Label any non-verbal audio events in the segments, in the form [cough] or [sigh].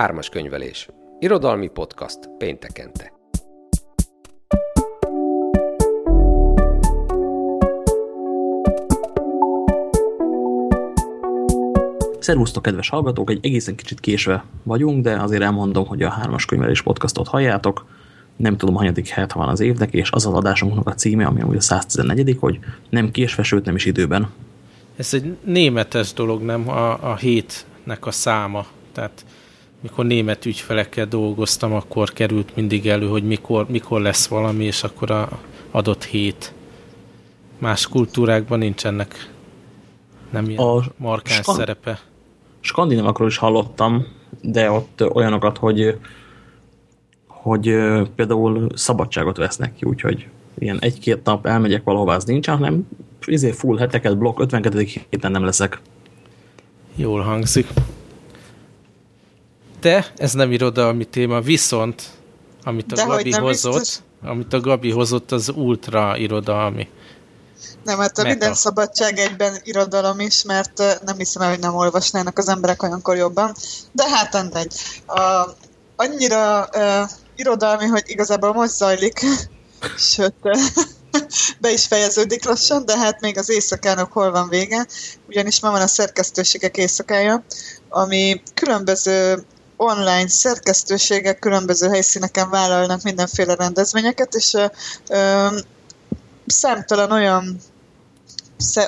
Ármas könyvelés. Irodalmi podcast péntekente. Szervusztok, kedves hallgatók! Egy egészen kicsit késve vagyunk, de azért elmondom, hogy a Hármas Könyvelés podcastot halljátok. Nem tudom, hanyadik het van az évnek, és az az adásunknak a címe, ami amúgy a 114 hogy nem késve, sőt nem is időben. Ez egy németes dolog, nem a, a hétnek a száma. Tehát mikor német ügyfelekkel dolgoztam, akkor került mindig elő, hogy mikor, mikor lesz valami, és akkor a adott hét. Más kultúrákban nincs ennek nem ilyen a markáns szerepe. Skandinávakról is hallottam, de ott olyanokat, hogy hogy például szabadságot vesznek ki, úgyhogy ilyen egy-két nap elmegyek valahová, az nincs, hanem izé full heteket, blokk, 52. héten nem leszek. Jól hangzik. De ez nem irodalmi téma, viszont amit a De Gabi hozott, biztos? amit a Gabi hozott, az ultra irodalmi. Nem, hát a minden szabadság egyben irodalom is, mert nem hiszem el, hogy nem olvasnának az emberek olyankor jobban. De hát mindegy. A, annyira uh, irodalmi, hogy igazából most zajlik, [laughs] sőt, [laughs] be is fejeződik lassan, de hát még az éjszakának hol van vége, ugyanis ma van a szerkesztőségek éjszakája, ami különböző online szerkesztőségek különböző helyszíneken vállalnak mindenféle rendezvényeket, és ö, számtalan olyan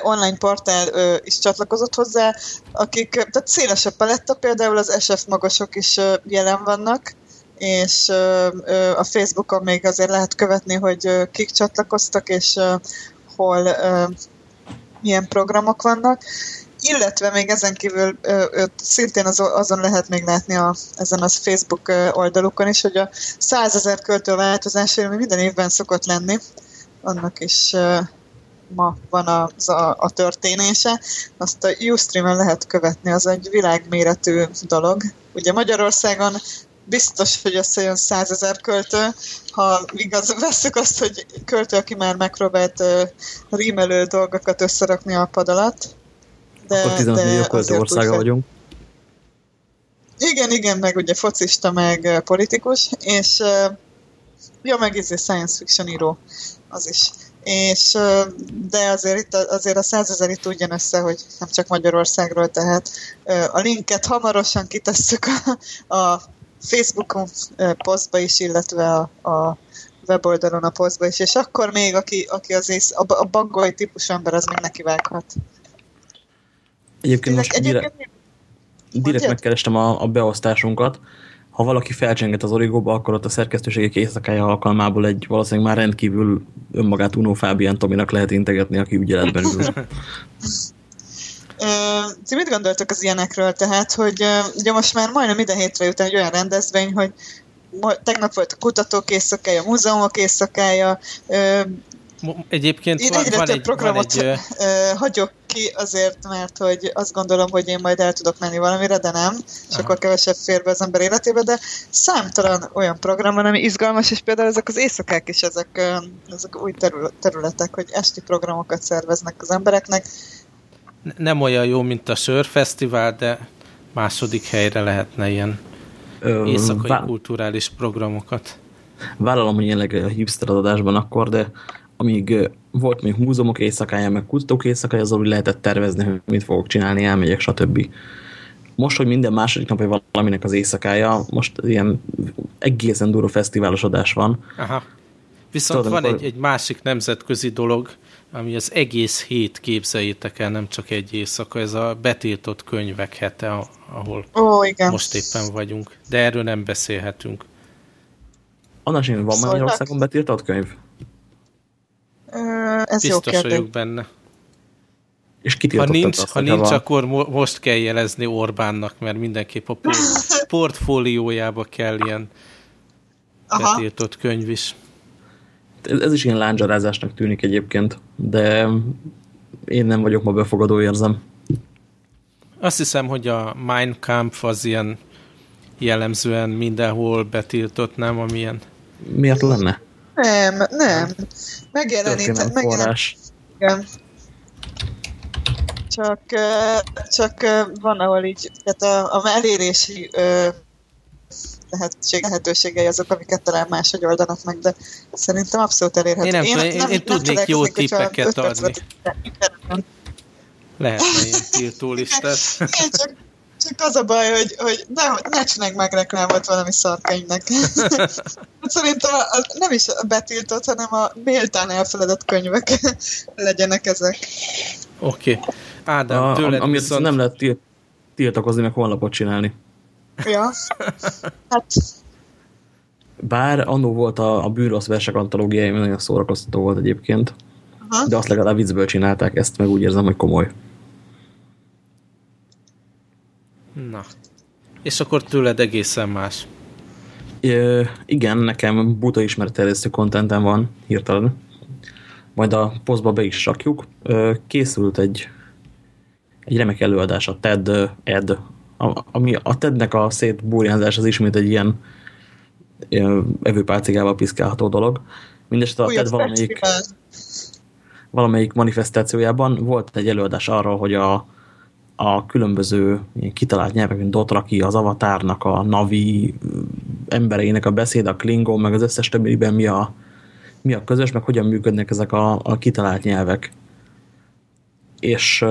online portál ö, is csatlakozott hozzá, akik, tehát szélesebb paletta, például az SF magasok is ö, jelen vannak, és ö, ö, a Facebookon még azért lehet követni, hogy ö, kik csatlakoztak, és ö, hol ö, milyen programok vannak. Illetve még ezen kívül ö, szintén az, azon lehet még látni a, ezen az Facebook oldalukon is, hogy a százezer költő változás, ami minden évben szokott lenni, annak is ma van az a, a történése, azt a Ustream-en lehet követni, az egy világméretű dolog. Ugye Magyarországon biztos, hogy összejön százezer költő, ha igaz, veszük azt, hogy költő, aki már megpróbált rímelő dolgokat összerakni a pad alatt. De, Akkor 15 millió költő országa vagyunk. Igen, igen, meg ugye focista, meg politikus, és ja, meg ez izé science fiction író, az is és de azért, itt, azért a százezer itt ugyan össze, hogy nem csak Magyarországról, tehát a linket hamarosan kitesszük a, a Facebookon posztba is, illetve a, a weboldalon a posztba is, és akkor még, aki, aki az ész, a, a baggolai típusú ember, az még vághat. Egyébként most egyébként, direkt, direkt megkerestem a, a beosztásunkat, ha valaki felcsenget az origóba, akkor ott a szerkesztőségek éjszakája alkalmából egy valószínűleg már rendkívül önmagát Uno Fábián Tominak lehet integetni, aki ügyeletben ül. [laughs] Ti mit gondoltok az ilyenekről? Tehát, hogy ugye most már majdnem ide hétre jut egy olyan rendezvény, hogy tegnap volt a kutatók éjszakája, a múzeumok éjszakája, Egyébként én van, egyre van több egy, programot van egy, hagyok ki azért, mert hogy azt gondolom, hogy én majd el tudok menni valamire, de nem, és Aha. akkor kevesebb fér be az ember életébe, de számtalan olyan program van, ami izgalmas, és például ezek az éjszakák is ezek, ezek új területek, hogy esti programokat szerveznek az embereknek. Nem olyan jó, mint a Sörfesztivál, de második helyre lehetne ilyen éjszakai kulturális programokat. Vállalom, hogy jelenleg a hipster adásban akkor, de amíg volt még múzeumok éjszakája, meg kutatók éjszakája, az úgy lehetett tervezni, hogy mit fogok csinálni, elmegyek, stb. Most, hogy minden második nap, hogy valaminek az éjszakája, most ilyen egészen durva fesztiválos adás van. Aha. Viszont Tudod, van amikor... egy, egy másik nemzetközi dolog, ami az egész hét képzeljétek el, nem csak egy éjszaka, ez a betiltott könyvek hete, ahol Ó, igen. most éppen vagyunk. De erről nem beszélhetünk. Annak van. Magyarországon betiltott könyv? Ez Biztos jó vagyok benne. És ha nincs, azt, ha nincs van. akkor mo most kell jelezni Orbánnak, mert mindenképp a port [laughs] portfóliójába kell ilyen Aha. betiltott könyv is. Ez, ez is ilyen lándzsarázásnak tűnik egyébként, de én nem vagyok ma befogadó érzem. Azt hiszem, hogy a Mein Kampf az ilyen jellemzően mindenhol betiltott, nem? Amilyen... Miért lenne? Nem, nem. Megjelenített. Megjelenít, igen. Csak, csak van, ahol így, tehát a, a elérési lehetség, lehetőségei azok, amiket talán máshogy oldanak meg, de szerintem abszolút elérhető. Én nem, én, én, nem, én nem tudnék jó tippeket adni. Lehetne ilyen [laughs] tiltólistát. Én csak, csak az a baj, hogy, hogy ne, ne csinálj meg reklámot valami szarkönyvnek. [laughs] Szerintem a, a, nem is a betiltott, hanem a méltán elfeledett könyvek [laughs] legyenek ezek. Oké. Okay. Ádám, tőled Amit viszont... nem lehet tiltakozni, meg honlapot csinálni. Ja. Hát... Bár annó volt a, a bűnrossz versek antológiai, nagyon szórakoztató volt egyébként. Aha. De azt legalább viccből csinálták, ezt meg úgy érzem, hogy komoly. Na. És akkor tőled egészen más. É, igen, nekem buta ismeretterjesztő kontentem van hirtelen. Majd a posztba be is rakjuk. Készült egy, egy remek előadás a TED Ed, ami a TED-nek a szétbúrjánzás az ismét egy ilyen evőpálcigával piszkálható dolog. Mindenesetre a TED valamelyik, valamelyik manifestációjában volt egy előadás arról, hogy a, a különböző kitalált nyelvek, mint Dotraki, az Avatárnak, a Navi embereinek a beszéd, a Klingon, meg az összes többiben mi a, mi a közös, meg hogyan működnek ezek a, a kitalált nyelvek. És,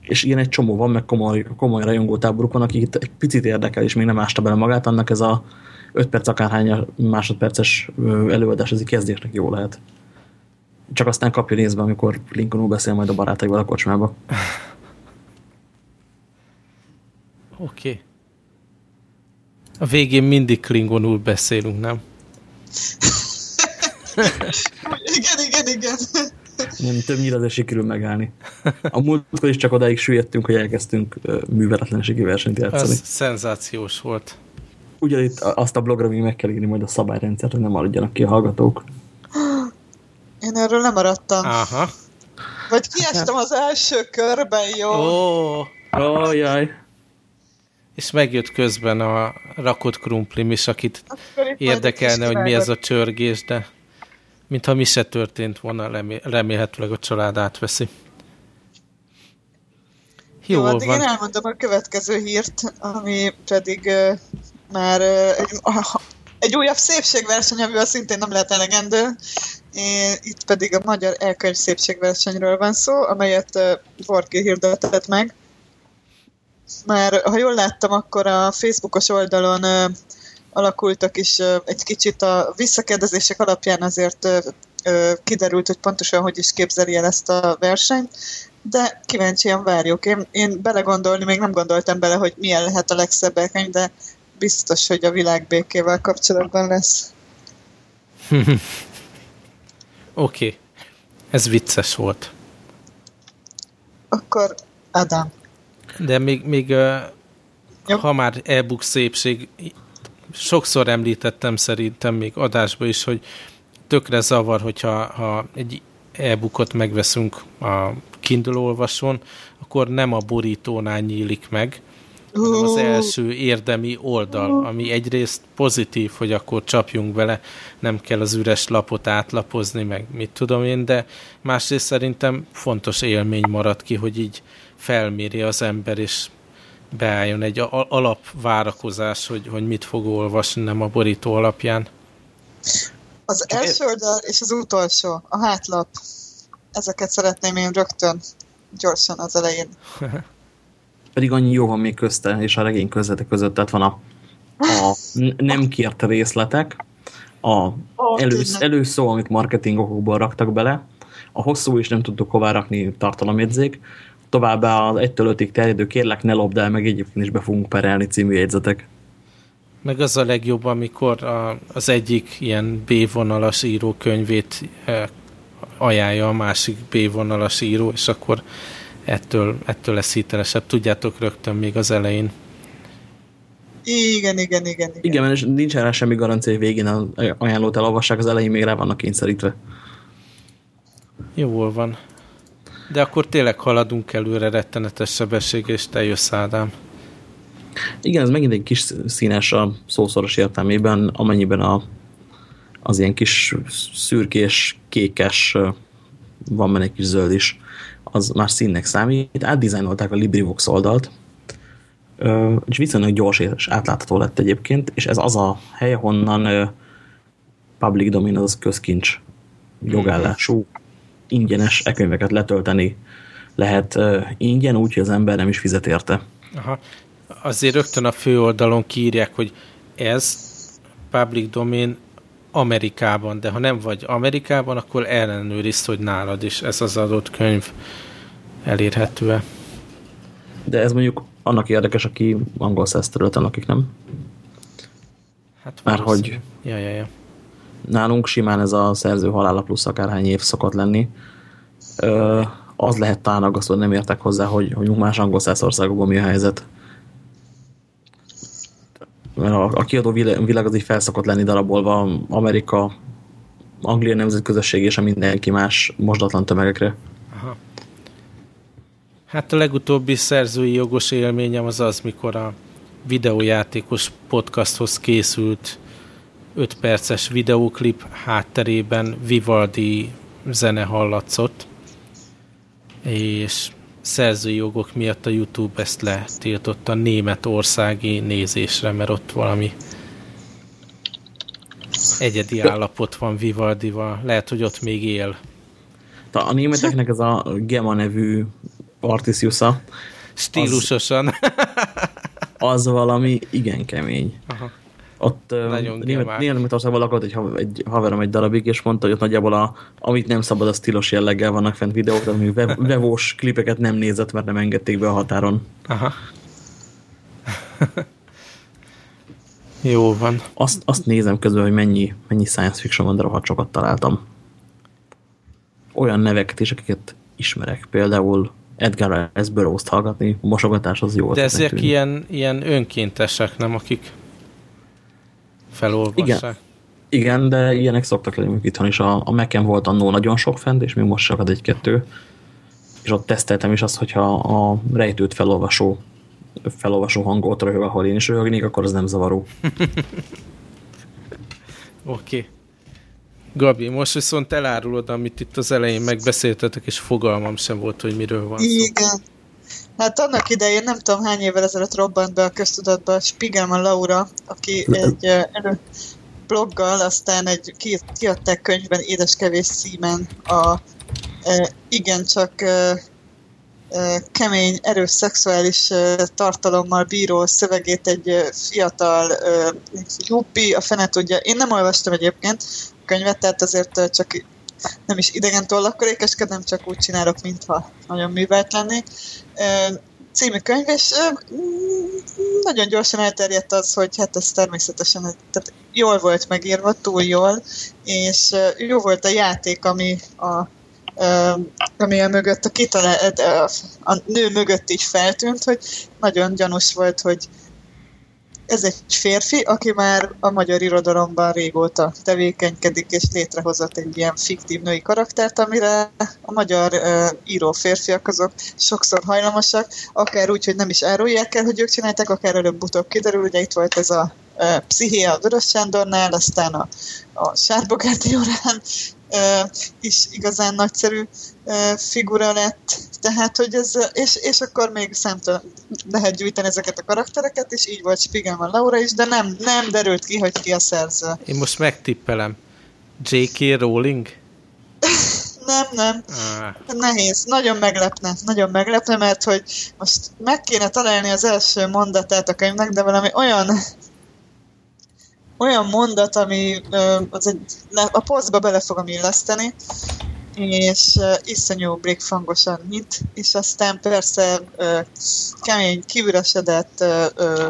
és ilyen egy csomó van, meg komoly, komoly rajongótáboruk van, akik egy picit érdekel, és még nem ásta bele magát, annak ez a 5 perc akárhány másodperces előadás, ez kezdésnek jó lehet. Csak aztán kapja nézve, amikor Lincoln beszél majd a barátaival a kocsmába. [laughs] Oké. Okay. A végén mindig klingonul beszélünk, nem? igen, igen, igen. Nem, többnyire azért sikerül megállni. A múltkor is csak odáig süllyedtünk, hogy elkezdtünk műveletlenségi versenyt játszani. Ez szenzációs volt. Ugyanitt azt a blogra még meg kell írni majd a szabályrendszert, hogy nem maradjanak ki a hallgatók. Én erről nem maradtam. Aha. Vagy kiestem az első körben, jó? Ó. Oh. Oh, jaj és megjött közben a rakott krumplim is, akit érdekelne, hogy mi ez a csörgés, de mintha mi se történt volna, remélhetőleg a család átveszi. Jó, Jó addig van. én elmondom a következő hírt, ami pedig uh, már uh, egy, uh, egy újabb szépségverseny, amivel szintén nem lehet elegendő. Itt pedig a Magyar Elkönyv Szépségversenyről van szó, amelyet uh, Vorki hirdetett meg már ha jól láttam, akkor a Facebookos oldalon ö, alakultak is ö, egy kicsit a visszakérdezések alapján azért ö, ö, kiderült, hogy pontosan hogy is képzeli el ezt a versenyt, de kíváncsian várjuk. Én, én belegondolni még nem gondoltam bele, hogy milyen lehet a legszebb elkönyv, de biztos, hogy a világ békével kapcsolatban lesz. [laughs] Oké. okay. Ez vicces volt. Akkor Adam. De még, még ha már e-book szépség, sokszor említettem szerintem még adásba is, hogy tökre zavar, hogyha ha egy e-bookot megveszünk a Kindle olvasón, akkor nem a borítónál nyílik meg, hanem az első érdemi oldal, ami egyrészt pozitív, hogy akkor csapjunk bele, nem kell az üres lapot átlapozni, meg mit tudom én, de másrészt szerintem fontos élmény marad ki, hogy így felméri az ember, és beálljon egy alapvárakozás, hogy, hogy mit fog olvasni, nem a borító alapján. Az első oldal és az utolsó, a hátlap. Ezeket szeretném én rögtön gyorsan az elején. [laughs] Pedig annyi jó van még közte, és a regény közete között, tehát van a, a nem kért részletek, a elősz, előszó, amit marketing okokból raktak bele, a hosszú is nem tudtuk hová rakni tartalomjegyzék, továbbá az 1-től 5-ig terjedő kérlek ne lopd el, meg egyébként is be fogunk perelni című jegyzetek. Meg az a legjobb, amikor a, az egyik ilyen B-vonalas író könyvét e, ajánlja a másik B-vonalas író, és akkor ettől, ettől lesz hitelesebb. Tudjátok rögtön még az elején. Igen, igen, igen. Igen, igen és nincs rá semmi garancia, hogy végén az ajánlót elolvassák, az elején még rá vannak kényszerítve. Jól van. De akkor tényleg haladunk előre rettenetes sebességgel, és te jössz, Ádám. Igen, ez megint egy kis színes a szószoros értelmében, amennyiben a, az ilyen kis szürkés, kékes, van benne egy kis zöld is, az már színnek számít. Átdizájnolták a LibriVox oldalt, és viszonylag gyors és átlátható lett egyébként, és ez az a hely, honnan public domain, az közkincs jogállású, ingyenes e-könyveket letölteni lehet ingyen, úgyhogy az ember nem is fizet érte. Aha. Azért rögtön a főoldalon kiírják, hogy ez public domain Amerikában, de ha nem vagy Amerikában, akkor ellenőriz, hogy nálad is ez az adott könyv elérhető-e. De ez mondjuk annak érdekes, aki angol száz területen akik nem? Hát Már hogy ja, ja, ja. Nálunk simán ez a szerző halála plusz akárhány év szokott lenni. Ö, az lehet talán aggasztó, hogy nem értek hozzá, hogy, hogy más angol országokban mi a helyzet. Mert a, a kiadó világ az így felszokott lenni darabolva Amerika, Anglia nemzetközösség és a mindenki más mosdatlan tömegekre. Aha. Hát a legutóbbi szerzői jogos élményem az az, mikor a videójátékos podcasthoz készült 5 perces videóklip hátterében Vivaldi zene hallatszott, és szerzői jogok miatt a YouTube ezt letiltotta németországi nézésre, mert ott valami egyedi állapot van Vivaldival. Lehet, hogy ott még él. A németeknek ez a Gema nevű Artisiusa. Stílusosan. Az, az valami igen kemény. Aha. Ott német, Németországban lakott egy, egy haverom egy darabig, és mondta, hogy ott nagyjából a, amit nem szabad, az tilos jelleggel vannak fent videók, ami [laughs] vevós klipeket nem nézett, mert nem engedték be a határon. Aha. [laughs] Jó van. Azt, azt nézem közben, hogy mennyi, mennyi science fiction van, de rohadt sokat találtam. Olyan neveket is, akiket ismerek. Például Edgar S. Burroughs-t hallgatni, mosogatás az jó. De ezek ilyen, ilyen önkéntesek, nem akik felolvassák. Igen. Igen, de ilyenek szoktak lenni itthon is. A, a Mac-en volt annó nagyon sok fent, és még most csak egy-kettő. És ott teszteltem is azt, hogyha a rejtőt felolvasó felolvasó hangot röhög, ahol én is röhögnék, akkor az nem zavaró. [laughs] Oké. okay. Gabi, most viszont elárulod, amit itt az elején megbeszéltetek, és fogalmam sem volt, hogy miről van szó. Igen. Hát annak idején, nem tudom hány évvel ezelőtt robbant be a köztudatba Spiegelman Laura, aki egy bloggal, aztán egy kiadták könyvben édeskevés címen a e, igencsak e, e, kemény, erős szexuális e, tartalommal bíró szövegét egy fiatal e, juppi, a fene tudja. Én nem olvastam egyébként a könyvet, tehát azért csak nem is idegen tollakkal ékeskedem, csak úgy csinálok, mintha nagyon művelt lennék. Című könyv, és nagyon gyorsan elterjedt az, hogy hát ez természetesen tehát jól volt megírva, túl jól, és jó volt a játék, ami a ami a mögött a, kitalál, a nő mögött is feltűnt, hogy nagyon gyanús volt, hogy ez egy férfi, aki már a magyar irodalomban régóta tevékenykedik, és létrehozott egy ilyen fiktív női karaktert, amire a magyar uh, író férfiak azok sokszor hajlamosak, akár úgy, hogy nem is árulják el, hogy ők csinálták, akár előbb-utóbb kiderül, ugye itt volt ez a psziché a Vörös Sándornál, aztán a, a Sárbogárti órán, is igazán nagyszerű figura lett, tehát, hogy ez, és, és akkor még számtalan lehet gyűjteni ezeket a karaktereket, és így volt Spiegelman Laura is, de nem, nem derült ki, hogy ki a szerző. Én most megtippelem. J.K. Rowling? [laughs] nem, nem. Ah. Nehéz. Nagyon meglepne. Nagyon meglepne, mert hogy most meg kéne találni az első mondatát a könyvnek, de valami olyan olyan mondat, ami az egy, a posztba bele fogom illeszteni, és uh, iszonyú brékfangosan nyit, és aztán persze uh, kemény, kívülesedett uh,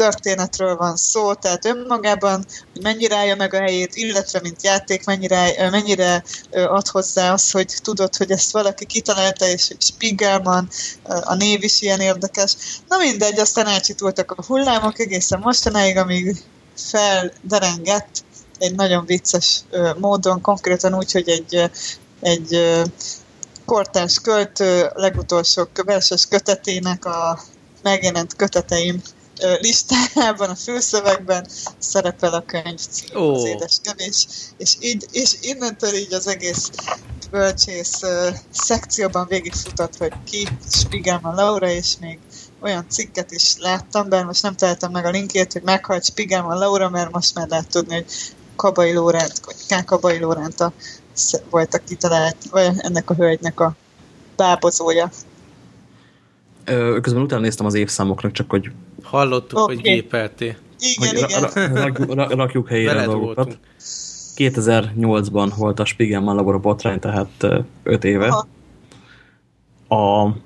történetről van szó, tehát önmagában, mennyire állja meg a helyét, illetve mint játék, mennyire, mennyire ad hozzá az, hogy tudod, hogy ezt valaki kitalálta, és Spiegelman, a név is ilyen érdekes. Na mindegy, aztán elcsitultak a hullámok egészen mostanáig, amíg felderengett egy nagyon vicces módon, konkrétan úgy, hogy egy, egy kortárs költő legutolsó verses kötetének a megjelent köteteim listájában, a főszövegben szerepel a könyv cím, oh. az édes kevés, és, így, és innentől így az egész bölcsész uh, szekcióban végigfutott, hogy ki Spiegelman Laura, és még olyan cikket is láttam, bár most nem találtam meg a linkét, hogy meghalt Spiegelman Laura, mert most már lehet tudni, hogy Kabai Lóránt, vagy K. Kabai Lóránt a, volt a kitalált, vagy ennek a hölgynek a bábozója. Közben utána néztem az évszámoknak, csak hogy... Hallottuk, okay. hogy gépeltél. Igen, hogy igen. Ra ra ra rakjuk helyére a dolgokat. 2008-ban volt a Spiegelman labor a botrány, tehát 5 éve. Aha. A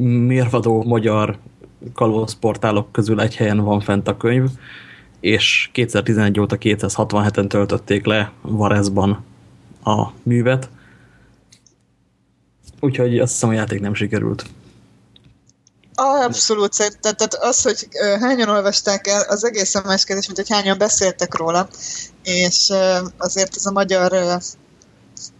mérvadó magyar kalózportálok közül egy helyen van fent a könyv, és 2011 óta 267-en töltötték le Varezban a művet. Úgyhogy azt hiszem a játék nem sikerült. Abszolút szerintem. Tehát az, hogy hányan olvasták el, az egészen más kérdés, mint hogy hányan beszéltek róla. És azért ez a magyar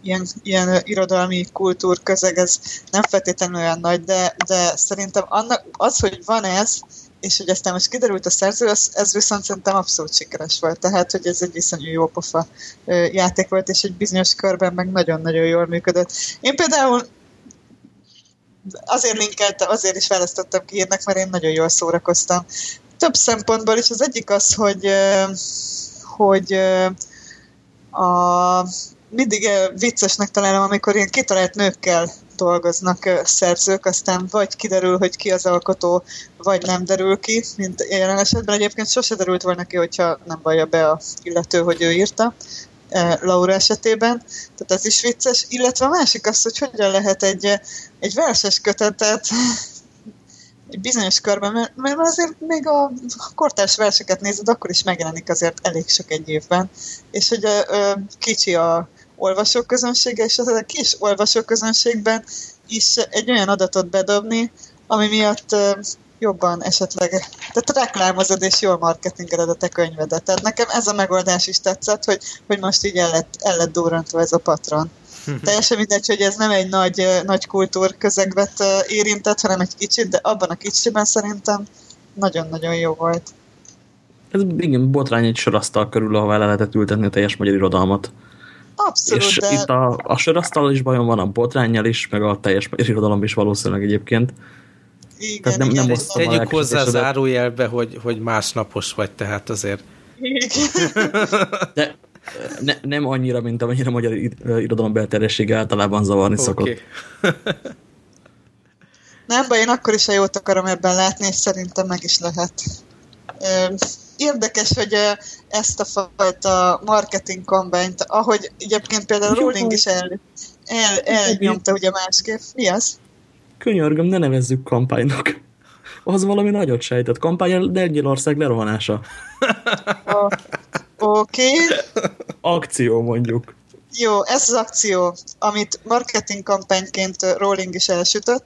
ilyen, ilyen irodalmi kultúr közeg, ez nem feltétlenül olyan nagy, de, de szerintem annak, az, hogy van ez, és hogy aztán most kiderült a szerző, az, ez viszont szerintem abszolút sikeres volt. Tehát, hogy ez egy viszonyú jó pofa játék volt, és egy bizonyos körben meg nagyon-nagyon jól működött. Én például azért linkeltem, azért is választottam ki írnak, mert én nagyon jól szórakoztam. Több szempontból is az egyik az, hogy, hogy a, mindig viccesnek találom, amikor ilyen kitalált nőkkel dolgoznak szerzők, aztán vagy kiderül, hogy ki az alkotó, vagy nem derül ki, mint jelen esetben. Egyébként sose derült volna ki, hogyha nem vallja be a illető, hogy ő írta. Laura esetében, tehát ez is vicces, illetve a másik az, hogy hogyan lehet egy, egy verses kötetet [laughs] egy bizonyos körben, mert, mert azért még a kortárs verseket nézed, akkor is megjelenik azért elég sok egy évben, és hogy a, a kicsi a olvasóközönsége, és az a kis olvasóközönségben is egy olyan adatot bedobni, ami miatt jobban esetleg, tehát reklámozod és jól marketingeled a te könyvedet. Tehát nekem ez a megoldás is tetszett, hogy, hogy most így el lett, el lett durrantva ez a patron. [laughs] Teljesen mindegy, hogy ez nem egy nagy, nagy kultúr közegvet érintett, hanem egy kicsit, de abban a kicsiben szerintem nagyon-nagyon jó volt. Ez igen, botrány egy sorasztal körül, ahová le lehetett ültetni a teljes magyar irodalmat. Abszolút, És de... itt a, a sorasztal is bajom van, a botrányjal is, meg a teljes magyar irodalom is valószínűleg egyébként. Igen, tehát nem, igen, nem Tegyük hozzá a zárójelbe, hogy, hogy másnapos vagy, tehát azért. Igen. De ne, nem annyira, mint amennyire a magyar irodalom belterjessége általában zavarni okay. szokott. [laughs] Nem baj, én akkor is a jót akarom ebben látni, és szerintem meg is lehet. Érdekes, hogy ezt a fajta marketing kombányt, ahogy egyébként például Rowling is el, el, elnyomta ugye másképp. Mi az? Könyörgöm, ne nevezzük kampánynak. Az valami nagyot sejtett. Kampány a Lengyelország lerohanása. Oké. Okay. Akció mondjuk. Jó, ez az akció, amit marketing kampányként Rowling is elsütött,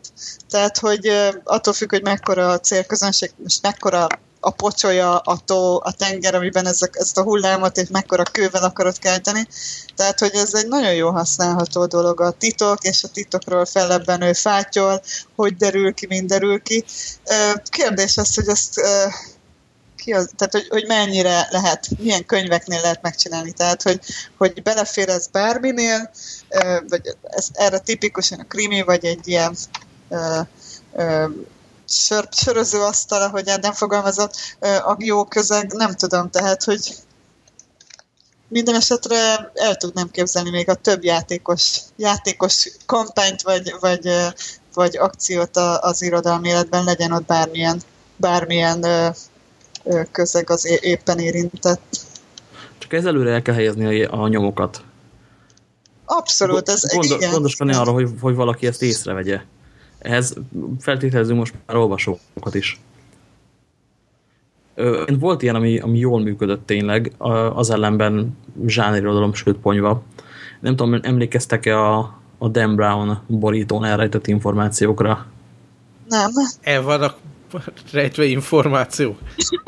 tehát hogy attól függ, hogy mekkora a célközönség, most mekkora a pocsolya, a tó, a tenger, amiben ezek, ezt a hullámot és mekkora kővel akarod kelteni. Tehát, hogy ez egy nagyon jó használható dolog a titok, és a titokról felebbenő fátyol, hogy derül ki, mind derül ki. Kérdés az, hogy ezt ki az, tehát hogy, hogy mennyire lehet, milyen könyveknél lehet megcsinálni, tehát hogy, hogy belefér ez bárminél, vagy ez erre tipikusan a krimi, vagy egy ilyen sör, söröző asztal, ahogy Ádám fogalmazott, a jó közeg, nem tudom, tehát, hogy minden esetre el tudnám képzelni még a több játékos, játékos kampányt, vagy, vagy, vagy akciót az irodalmi életben, legyen ott bármilyen, bármilyen közeg az éppen érintett. Csak ez előre el kell helyezni a, nyomokat. Abszolút, ez Gondol, igen. Gondoskodni arra, hogy, hogy valaki ezt észrevegye. Ehhez feltételezünk most már olvasókat is. Volt ilyen, ami, ami jól működött tényleg, az ellenben zsánirodalom, sőt ponyva. Nem tudom, emlékeztek-e a, a Dan Brown borítón elrejtett információkra? Nem. El vannak rejtve információ.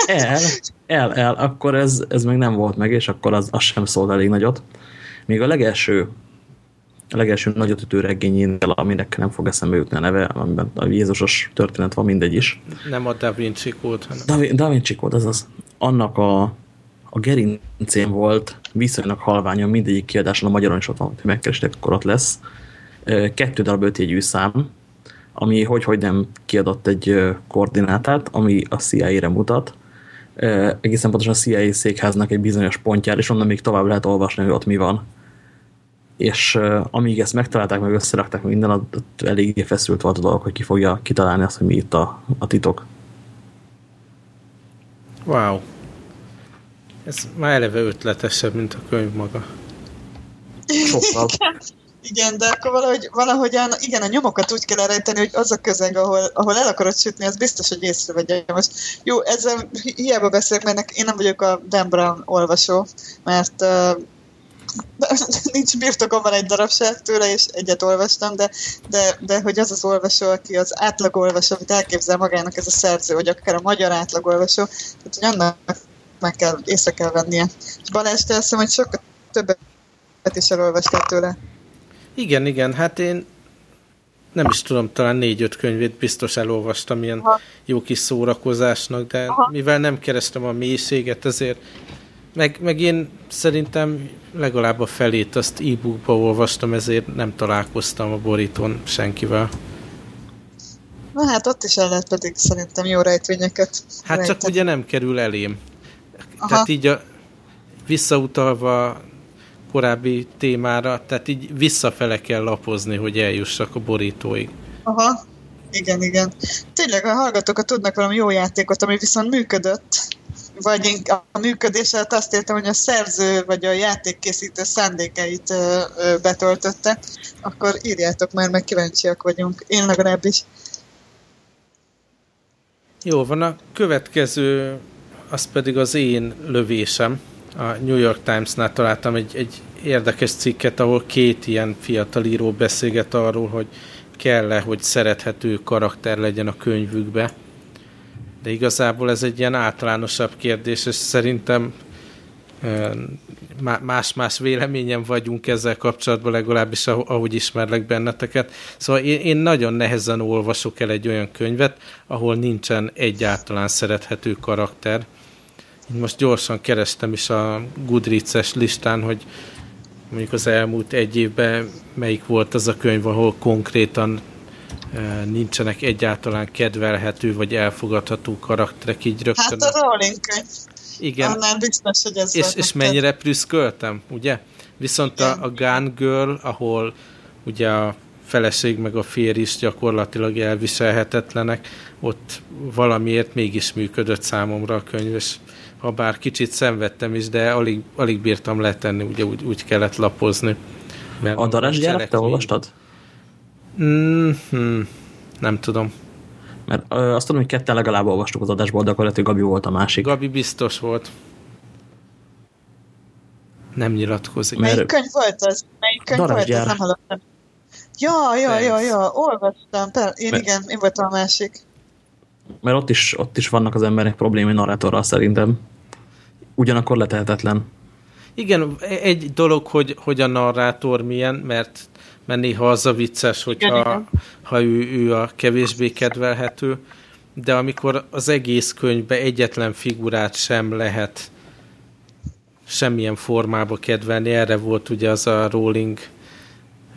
El, el, el. Akkor ez, ez még nem volt meg, és akkor az, az sem szólt elég nagyot. Még a legelső a legelső nagyotütő regényénél, aminek nem fog eszembe jutni a neve, amiben a Jézusos történet van, mindegy is. Nem a Da Vinci Code, hanem... Da, da Vinci Code, azaz. Annak a, a gerincén volt viszonylag halványan mindegyik kiadáson, a magyaron is ott van, hogy megkerestek, akkor ott lesz. Kettő darab ötjegyű szám, ami hogy-hogy nem kiadott egy koordinátát, ami a CIA-re mutat, egészen pontosan a CIA székháznak egy bizonyos pontjára, és onnan még tovább lehet olvasni, hogy ott mi van és uh, amíg ezt megtalálták, meg összerakták minden, ott eléggé feszült volt a dolog, hogy ki fogja kitalálni azt, hogy mi itt a, a titok. Wow. Ez már eleve ötletesebb, mint a könyv maga. Sokkal. [laughs] Igen, de akkor valahogy, valahogy a, igen, a nyomokat úgy kell elrejteni, hogy az a közeg, ahol, ahol el akarod sütni, az biztos, hogy észrevegye. Most jó, ezzel hiába beszélek, mert én nem vagyok a Dan Brown olvasó, mert uh, [laughs] nincs birtokomban egy darab se tőle, és egyet olvastam, de, de, de hogy az az olvasó, aki az átlagolvasó, amit elképzel magának ez a szerző, vagy akár a magyar átlagolvasó, tehát hogy annak meg kell, észre kell vennie. És Balázs, te azt hogy sokkal többet is elolvastál tőle. Igen, igen, hát én nem is tudom, talán négy-öt könyvét biztos elolvastam ilyen Aha. jó kis szórakozásnak, de Aha. mivel nem kerestem a mélységet, ezért meg, meg én szerintem legalább a felét azt e-bookba olvastam, ezért nem találkoztam a borítón senkivel. Na hát ott is el lehet pedig szerintem jó rejtvényeket. Hát rejteni. csak ugye nem kerül elém. Aha. Tehát így a, visszautalva korábbi témára, tehát így visszafele kell lapozni, hogy eljussak a borítóig. Aha, igen, igen. Tényleg a hallgatók tudnak valami jó játékot, ami viszont működött, vagy a működése azt értem, hogy a szerző vagy a játékkészítő szándékeit betöltötte, akkor írjátok már, meg kíváncsiak vagyunk. Én legalábbis. Jó, van a következő, az pedig az én lövésem. A New York Times-nál találtam egy, egy érdekes cikket, ahol két ilyen fiatal író beszélget arról, hogy kell-e, hogy szerethető karakter legyen a könyvükbe de igazából ez egy ilyen általánosabb kérdés, és szerintem más-más véleményen vagyunk ezzel kapcsolatban, legalábbis ahogy ismerlek benneteket. Szóval én, nagyon nehezen olvasok el egy olyan könyvet, ahol nincsen egyáltalán szerethető karakter. Én most gyorsan kerestem is a Goodreads-es listán, hogy mondjuk az elmúlt egy évben melyik volt az a könyv, ahol konkrétan nincsenek egyáltalán kedvelhető vagy elfogadható karakterek így rögtön. Hát a Rowling könyv. Igen. Annál biztos, hogy ez és, és mennyire prüszköltem, ugye? Viszont a, a Gun Girl, ahol ugye a feleség meg a férj is gyakorlatilag elviselhetetlenek, ott valamiért mégis működött számomra a könyv, és ha bár kicsit szenvedtem is, de alig, alig bírtam letenni, ugye úgy, úgy kellett lapozni. Mert a darás te olvastad? Mm-hmm. Nem tudom. Mert ö, azt tudom, hogy ketten legalább olvastuk az adásból, de akkor lehet, hogy Gabi volt a másik. Gabi biztos volt. Nem nyilatkozik. Mert... Melyik könyv volt az? Melyik könyv volt az? Nem hallottam. Ja, ja, ja, ja, olvastam. Per, én Mert... igen, én voltam a másik. Mert ott is, ott is vannak az emberek problémai narrátorral szerintem. Ugyanakkor letehetetlen. Igen, egy dolog, hogy, hogy a narrátor milyen, mert mert néha az a vicces, hogyha ha ő, ő a kevésbé kedvelhető, de amikor az egész könyvbe egyetlen figurát sem lehet semmilyen formába kedvelni, erre volt ugye az a Rolling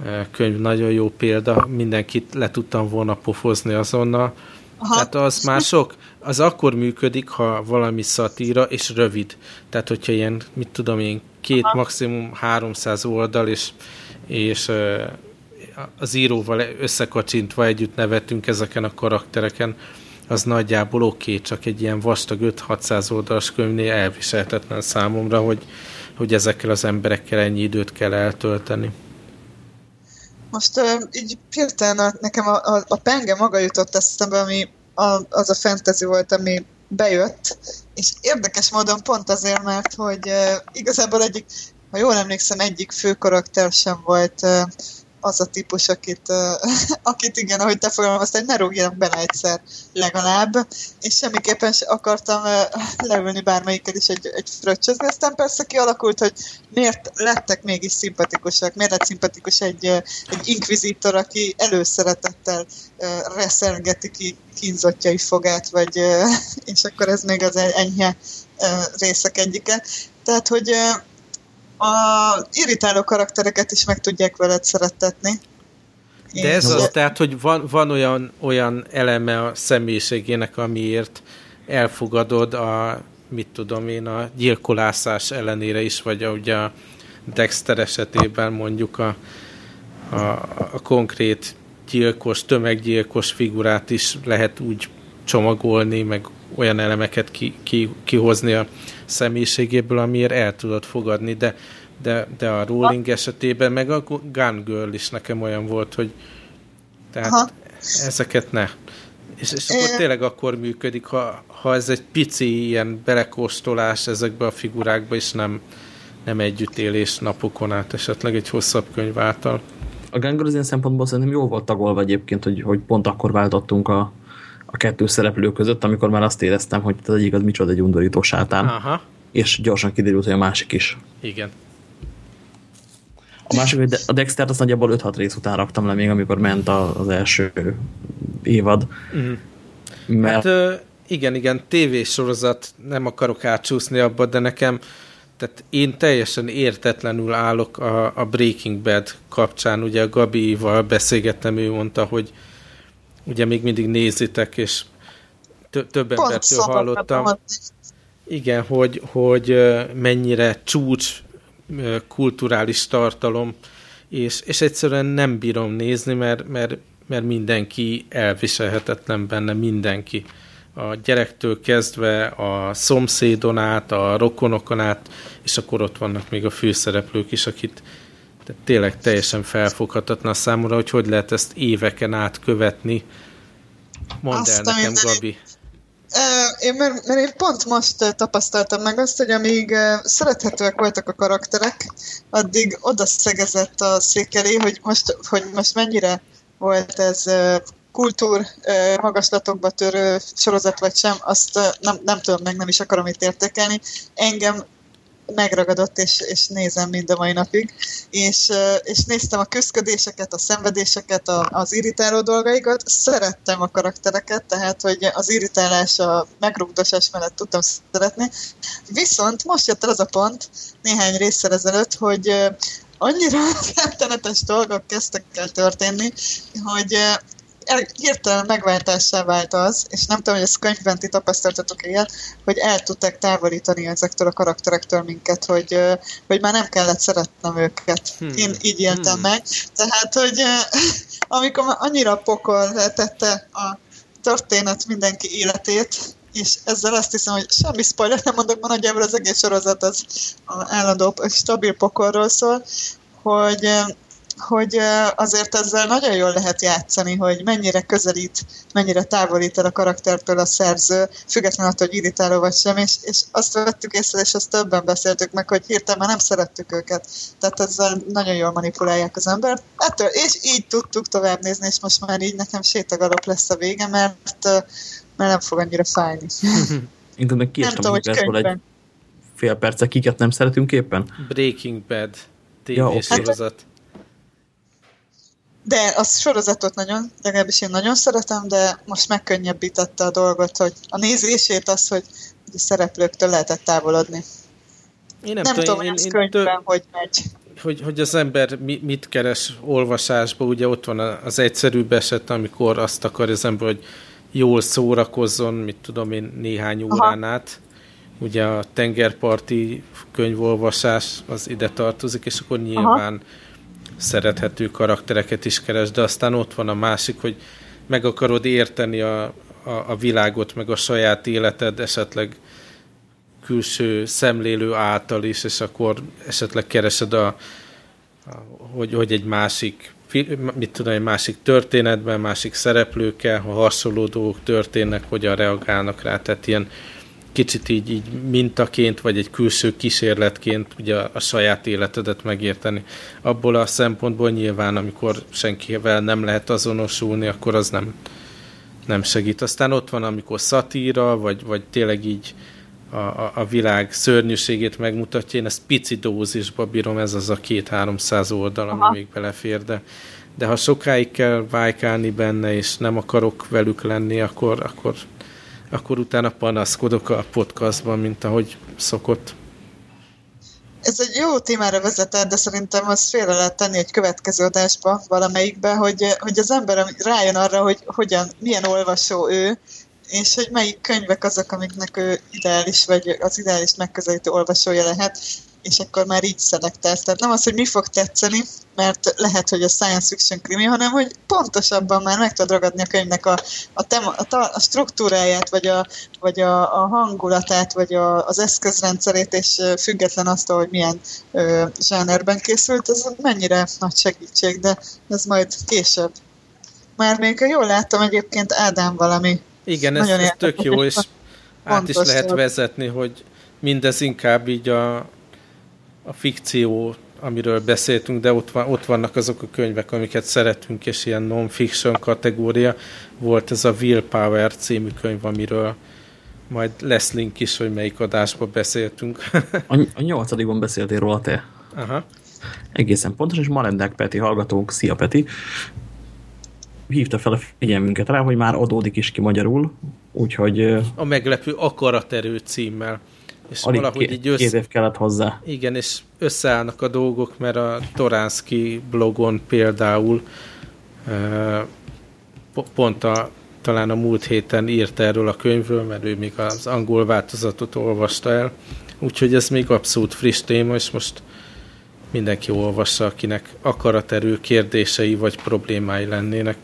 eh, könyv nagyon jó példa, mindenkit le tudtam volna pofozni azonnal. Aha. Tehát az már sok, az akkor működik, ha valami szatíra és rövid. Tehát, hogyha ilyen, mit tudom én, két, Aha. maximum 300 oldal, és és az íróval összekacsintva együtt nevetünk ezeken a karaktereken, az nagyjából oké, okay, csak egy ilyen vastag 5-600 oldalas könyvnél elviselhetetlen számomra, hogy, hogy ezekkel az emberekkel ennyi időt kell eltölteni. Most uh, így hirtelen nekem a, a, a penge maga jutott eszembe, ami a, az a fantasy volt, ami bejött, és érdekes módon pont azért, mert hogy uh, igazából egyik ha jól emlékszem, egyik fő karakter sem volt az a típus, akit, [laughs] akit igen, ahogy te fogalmaztál, hogy ne rúgjanak bele egyszer legalább, és semmiképpen sem akartam leülni bármelyikkel is egy, egy fröccsözni. Aztán persze kialakult, hogy miért lettek mégis szimpatikusak, miért lett szimpatikus egy, egy inkvizitor, aki előszeretettel reszelgeti ki kínzottjai fogát, vagy, [laughs] és akkor ez még az enyhe részek egyike. Tehát, hogy a irritáló karaktereket is meg tudják veled szerettetni. De ez az, tehát, hogy van, van olyan, olyan eleme a személyiségének, amiért elfogadod a, mit tudom én, a gyilkolászás ellenére is, vagy a, ugye a Dexter esetében mondjuk a, a, a konkrét gyilkos, tömeggyilkos figurát is lehet úgy csomagolni, meg olyan elemeket ki, ki, kihozni a személyiségéből, amiért el tudod fogadni, de, de, de a Rolling esetében, meg a Gun Girl is nekem olyan volt, hogy tehát Aha. ezeket ne. És, és akkor tényleg akkor működik, ha, ha ez egy pici ilyen belekóstolás ezekbe a figurákba, és nem, nem együttélés napokon át, esetleg egy hosszabb könyv által. A az ilyen szempontból szerintem jó volt tagolva egyébként, hogy, hogy pont akkor váltottunk a, a kettő szereplő között, amikor már azt éreztem, hogy az egyik az micsoda egy undorító sátán. Aha. És gyorsan kiderült, hogy a másik is. Igen. A másik, hogy a Dexter-t azt nagyjából 5-6 rész után raktam le még, amikor ment az első évad. Mm. Mert... Hát igen, igen, tévésorozat, nem akarok átcsúszni abba, de nekem tehát én teljesen értetlenül állok a, a Breaking Bad kapcsán. Ugye a Gabi-val beszélgettem, ő mondta, hogy ugye még mindig nézitek, és több embertől hallottam. Igen, hogy, hogy mennyire csúcs kulturális tartalom, és, és egyszerűen nem bírom nézni, mert, mert, mert mindenki elviselhetetlen benne, mindenki. A gyerektől kezdve a szomszédon át, a rokonokon át, és akkor ott vannak még a főszereplők is, akit tehát tényleg teljesen felfoghatatlan a számomra, hogy hogy lehet ezt éveken át követni. Mondd Azt el nekem, minden... Gabi. Én, mert, mert én pont most tapasztaltam meg azt, hogy amíg szerethetőek voltak a karakterek, addig oda szegezett a szék elé, hogy most, hogy most mennyire volt ez kultúr magaslatokba törő sorozat vagy sem, azt nem, nem tudom meg, nem is akarom itt értékelni. Engem megragadott, és, és nézem mind a mai napig. És, és néztem a küzdködéseket, a szenvedéseket, a, az irritáló dolgaikat, szerettem a karaktereket, tehát, hogy az irritálás, a megrugdosás mellett tudtam szeretni. Viszont most jött az a pont, néhány részszer ezelőtt, hogy annyira [laughs] rettenetes dolgok kezdtek el történni, hogy hirtelen megváltássá vált az, és nem tudom, hogy ezt könyvben ti tapasztaltatok ilyet, hogy el tudták távolítani ezektől a karakterektől minket, hogy, hogy már nem kellett szeretnem őket. Hmm. Én így éltem hmm. meg. Tehát, hogy [laughs] amikor már annyira pokol tette a történet mindenki életét, és ezzel azt hiszem, hogy semmi spoiler nem mondok, ma nagyjából az egész sorozat az állandó stabil pokolról szól, hogy hogy azért ezzel nagyon jól lehet játszani, hogy mennyire közelít, mennyire távolít el a karaktertől a szerző, függetlenül attól, hogy irritáló vagy sem, és, és azt vettük észre, és azt többen beszéltük meg, hogy hirtelen már nem szerettük őket. Tehát ezzel nagyon jól manipulálják az embert. Ettől, és így tudtuk tovább nézni, és most már így nekem sétagalop lesz a vége, mert, mert nem fog annyira fájni. [laughs] Én meg kiírtam hogy egy fél percet, kiket nem szeretünk éppen? Breaking Bad tévésorozat. Ja, okay. De a sorozatot nagyon, legalábbis én nagyon szeretem, de most megkönnyebbítette a dolgot, hogy a nézését az, hogy a szereplőktől lehetett távolodni. Én nem, nem tudom, hogy ez könyvben tő... hogy megy. Hogy, hogy az ember mit keres olvasásba, ugye ott van az egyszerűbb eset, amikor azt akar az ember, hogy jól szórakozzon, mit tudom én, néhány órán Aha. át. Ugye a tengerparti könyvolvasás az ide tartozik, és akkor nyilván Aha szerethető karaktereket is keres, de aztán ott van a másik, hogy meg akarod érteni a, a, a világot, meg a saját életed esetleg külső szemlélő által is, és akkor esetleg keresed a, a hogy, hogy egy másik mit tudom, egy másik történetben, másik szereplőkkel, ha hasonló dolgok történnek, hogyan reagálnak rá, tehát ilyen kicsit így, így mintaként, vagy egy külső kísérletként ugye a, saját életedet megérteni. Abból a szempontból nyilván, amikor senkivel nem lehet azonosulni, akkor az nem, nem segít. Aztán ott van, amikor szatíra, vagy, vagy tényleg így a, a, a világ szörnyűségét megmutatja. Én ezt pici dózisba bírom, ez az a két-háromszáz oldal, ami Aha. még belefér, de, de ha sokáig kell vájkálni benne, és nem akarok velük lenni, akkor, akkor, akkor utána panaszkodok a podcastban, mint ahogy szokott. Ez egy jó témára vezetett, de szerintem azt félre lehet tenni egy következő adásba, valamelyikbe, hogy, hogy az ember rájön arra, hogy hogyan, milyen olvasó ő, és hogy melyik könyvek azok, amiknek ő ideális, vagy az ideális megközelítő olvasója lehet, és akkor már így szelektálsz. Tehát nem az, hogy mi fog tetszeni, mert lehet, hogy a science fiction krimi, hanem hogy pontosabban már meg tudod ragadni a könyvnek a, a, tema, a, a struktúráját, vagy, a, vagy a, a hangulatát, vagy a, az eszközrendszerét, és független azt, hogy milyen ö, zsánerben készült, ez mennyire nagy segítség, de ez majd később. Már még jól láttam egyébként Ádám valami igen, ez, ez tök jó, és át is lehet vezetni, hogy mindez inkább így a, a fikció, amiről beszéltünk, de ott, van, ott vannak azok a könyvek, amiket szeretünk, és ilyen non-fiction kategória. Volt ez a Willpower című könyv, amiről majd lesz link is, hogy melyik adásban beszéltünk. [laughs] a, a nyolcadikban beszéltél róla te. Aha. Egészen pontos, és Marendák Peti hallgatónk, szia Peti, hívta fel a figyelmünket rá, hogy már adódik is ki magyarul, úgyhogy... A meglepő akaraterő címmel. És Alig valahogy így össze... két év kellett hozzá. Igen, és összeállnak a dolgok, mert a Toránszki blogon például pont a, talán a múlt héten írt erről a könyvről, mert ő még az angol változatot olvasta el, úgyhogy ez még abszolút friss téma, és most mindenki olvassa, akinek akaraterő kérdései vagy problémái lennének.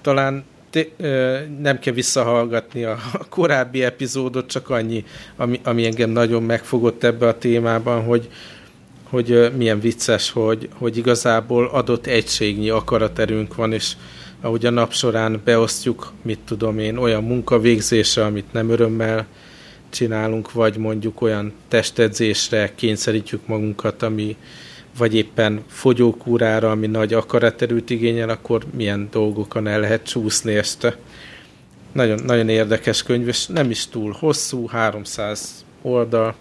Talán te, ö, nem kell visszahallgatni a, korábbi epizódot, csak annyi, ami, ami engem nagyon megfogott ebbe a témában, hogy, hogy ö, milyen vicces, hogy, hogy igazából adott egységnyi akaraterőnk van, és ahogy a nap során beosztjuk, mit tudom én, olyan munkavégzésre, amit nem örömmel csinálunk, vagy mondjuk olyan testedzésre kényszerítjük magunkat, ami vagy éppen fogyókúrára, ami nagy akaraterőt igényel, akkor milyen dolgokon el lehet csúszni este. Nagyon, nagyon érdekes könyv, és nem is túl hosszú, 300 oldal,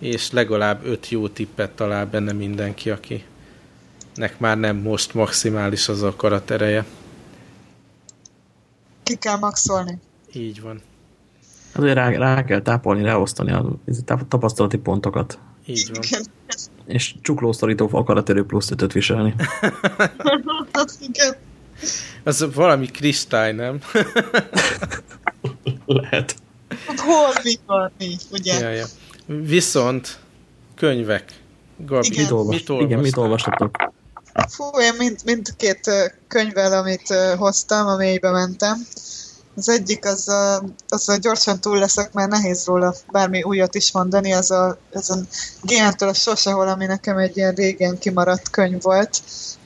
és legalább 5 jó tippet talál benne mindenki, akinek már nem most maximális az akaratereje. Ki kell maxolni. Így van. Azért rá, rá kell tápolni, ráosztani a tapasztalati pontokat. Így van. És csuklószorító akaraterő plusz ötöt viselni. Igen. [laughs] Az valami kristály, nem? [laughs] Lehet. Hol mi van ugye? Ja, ja. Viszont könyvek. Gabi, Igen. Mit, olvas, mit Igen, mit olvastatok? Fú, én mind, mindkét könyvvel, amit hoztam, a mélybe mentem. Az egyik, az a, az a gyorsan túl leszek, mert nehéz róla bármi újat is mondani, az a, ez a Géntől a Sosehol, ami nekem egy ilyen régen kimaradt könyv volt,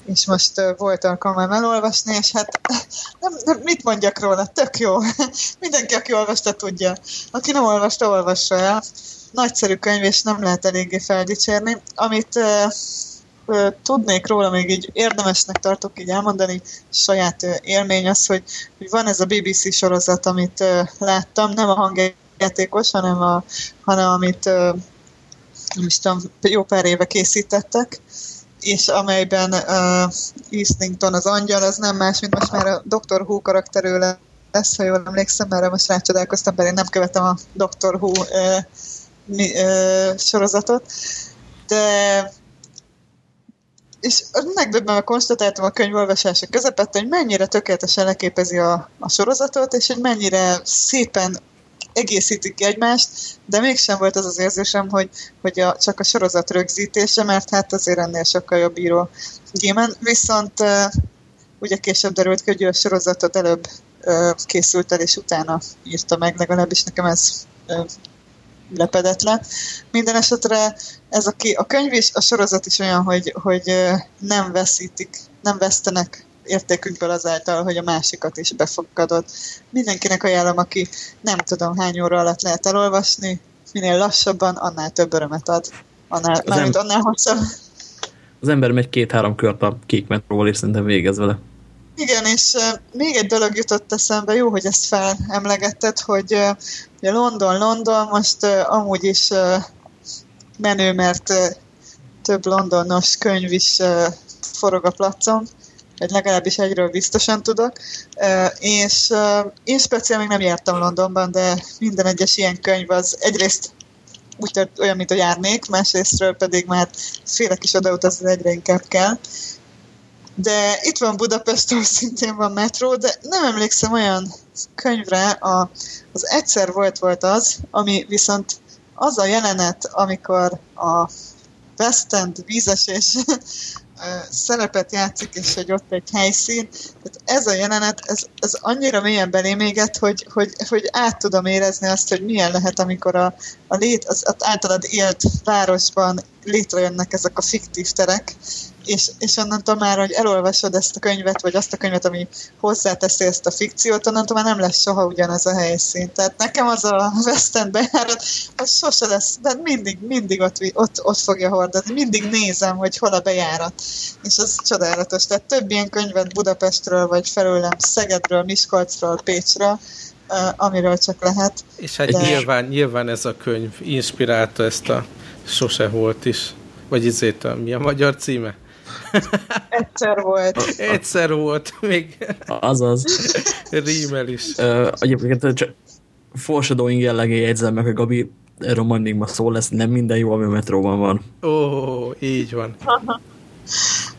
és most uh, volt alkalmam elolvasni, és hát [laughs] nem, nem, mit mondjak róla, tök jó. [laughs] Mindenki, aki olvasta, tudja. Aki nem olvasta, olvassa el. Nagyszerű könyv, és nem lehet eléggé feldicsérni. Amit uh, tudnék róla még így érdemesnek tartok így elmondani, saját élmény az, hogy, hogy van ez a BBC sorozat, amit láttam, nem a hangjátékos, hanem, a, hanem amit nem is tudom, jó pár éve készítettek, és amelyben uh, Eastington az angyal, az nem más, mint most már a Dr. Who karakterő lesz, ha jól emlékszem, mert most rácsodálkoztam, én nem követem a Dr. Who uh, uh, sorozatot, de és megdöbbenve konstatáltam a könyvolvasása közepette, hogy mennyire tökéletesen leképezi a, a sorozatot, és hogy mennyire szépen egészítik egymást, de mégsem volt az az érzésem, hogy, hogy a, csak a sorozat rögzítése, mert hát azért ennél sokkal jobb író Gémen. Viszont ugye később derült ki, hogy a sorozatot előbb készült el, és utána írta meg, legalábbis nekem ez lepedett le. Minden esetre ez a, ki, a könyv is, a sorozat is olyan, hogy, hogy nem veszítik, nem vesztenek értékünkből azáltal, hogy a másikat is befogadod. Mindenkinek ajánlom, aki nem tudom hány óra alatt lehet elolvasni, minél lassabban, annál több örömet ad. Annál, em- annál hosszabb. Az ember megy két-három kört a kék metróval, és szerintem végez vele. Igen, és még egy dolog jutott eszembe, jó, hogy ezt felemlegetted, hogy uh, London, London most amúgy is menő, mert uh, több londonos könyv is forog a placon, vagy legalábbis egyről biztosan tudok, és uh, én speciál még nem jártam Londonban, de minden egyes ilyen könyv az egyrészt úgy tört, olyan, mint a járnék, másrésztről pedig már félek is odautazni egyre inkább kell. De itt van Budapest, ahol [laughs] szintén van metró, de nem emlékszem olyan könyvre, a, az egyszer volt volt az, ami viszont az a jelenet, amikor a West End vízesés [laughs] szerepet játszik, és hogy ott egy helyszín. Tehát ez a jelenet, ez, ez annyira mélyen belém égett, hogy, hogy, hogy át tudom érezni azt, hogy milyen lehet, amikor a, a lét, az, az általad élt városban létrejönnek ezek a fiktív terek, és, és onnantól már, hogy elolvasod ezt a könyvet, vagy azt a könyvet, ami hozzáteszi ezt a fikciót, onnantól már nem lesz soha ugyanaz a helyszín. Tehát nekem az a West End bejárat, az sose lesz, de mindig, mindig ott, ott, ott fogja hordatni. Mindig nézem, hogy hol a bejárat. És az csodálatos. Tehát több ilyen könyvet Budapestről, vagy felőlem Szegedről, Miskolcról, Pécsről, amiről csak lehet. És hát de... nyilván, nyilván ez a könyv inspirálta ezt a Sose volt is. Vagy izét, a, mi a magyar címe? Egyszer volt. Egyszer volt, még. Azaz. Rímel is. Uh, egyébként csak foreshadowing jellegé jegyzem meg, hogy Gabi, erről majd még ma szó lesz, nem minden jó, ami a metróban van. Ó, így van.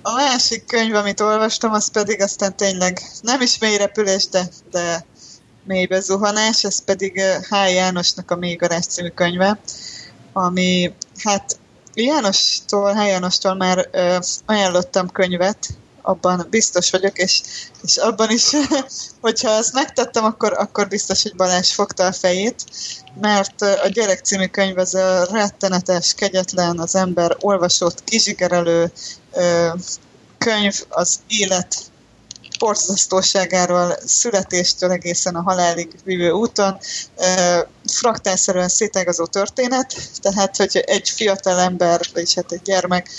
A másik könyv, amit olvastam, az pedig aztán tényleg nem is mély repülés, de, de mélybe zuhanás, ez pedig H. Jánosnak a Mélygarás című könyve, ami hát Jánostól, H. Jánostól már ö, ajánlottam könyvet, abban biztos vagyok, és, és abban is, [laughs] hogyha ezt megtettem, akkor, akkor biztos, hogy Balázs fogta a fejét, mert a gyerek című könyv az a rettenetes, kegyetlen, az ember olvasott, kizsigerelő könyv az élet borzasztóságáról születéstől egészen a halálig vívő úton fraktálszerűen szétágazó történet, tehát hogy egy fiatal ember, vagy hát egy gyermek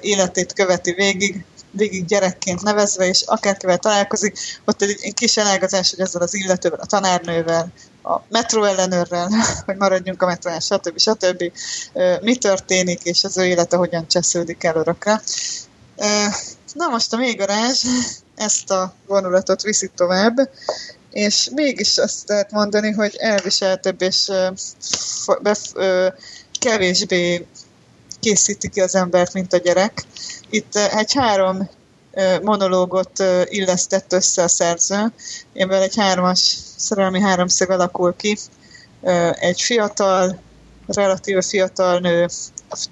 életét követi végig, végig gyerekként nevezve, és akárkivel találkozik, ott egy kis elágazás, hogy ezzel az illetővel, a tanárnővel, a metró ellenőrrel, [laughs] hogy maradjunk a metróján, stb. stb. Mi történik, és az ő élete hogyan csesződik el örökre. Na most a még garázs ezt a vonulatot viszi tovább, és mégis azt lehet mondani, hogy elviseltebb és kevésbé készíti ki az embert, mint a gyerek. Itt egy három monológot illesztett össze a szerző, ebből egy hármas szerelmi háromszög alakul ki. Egy fiatal, relatív fiatal nő,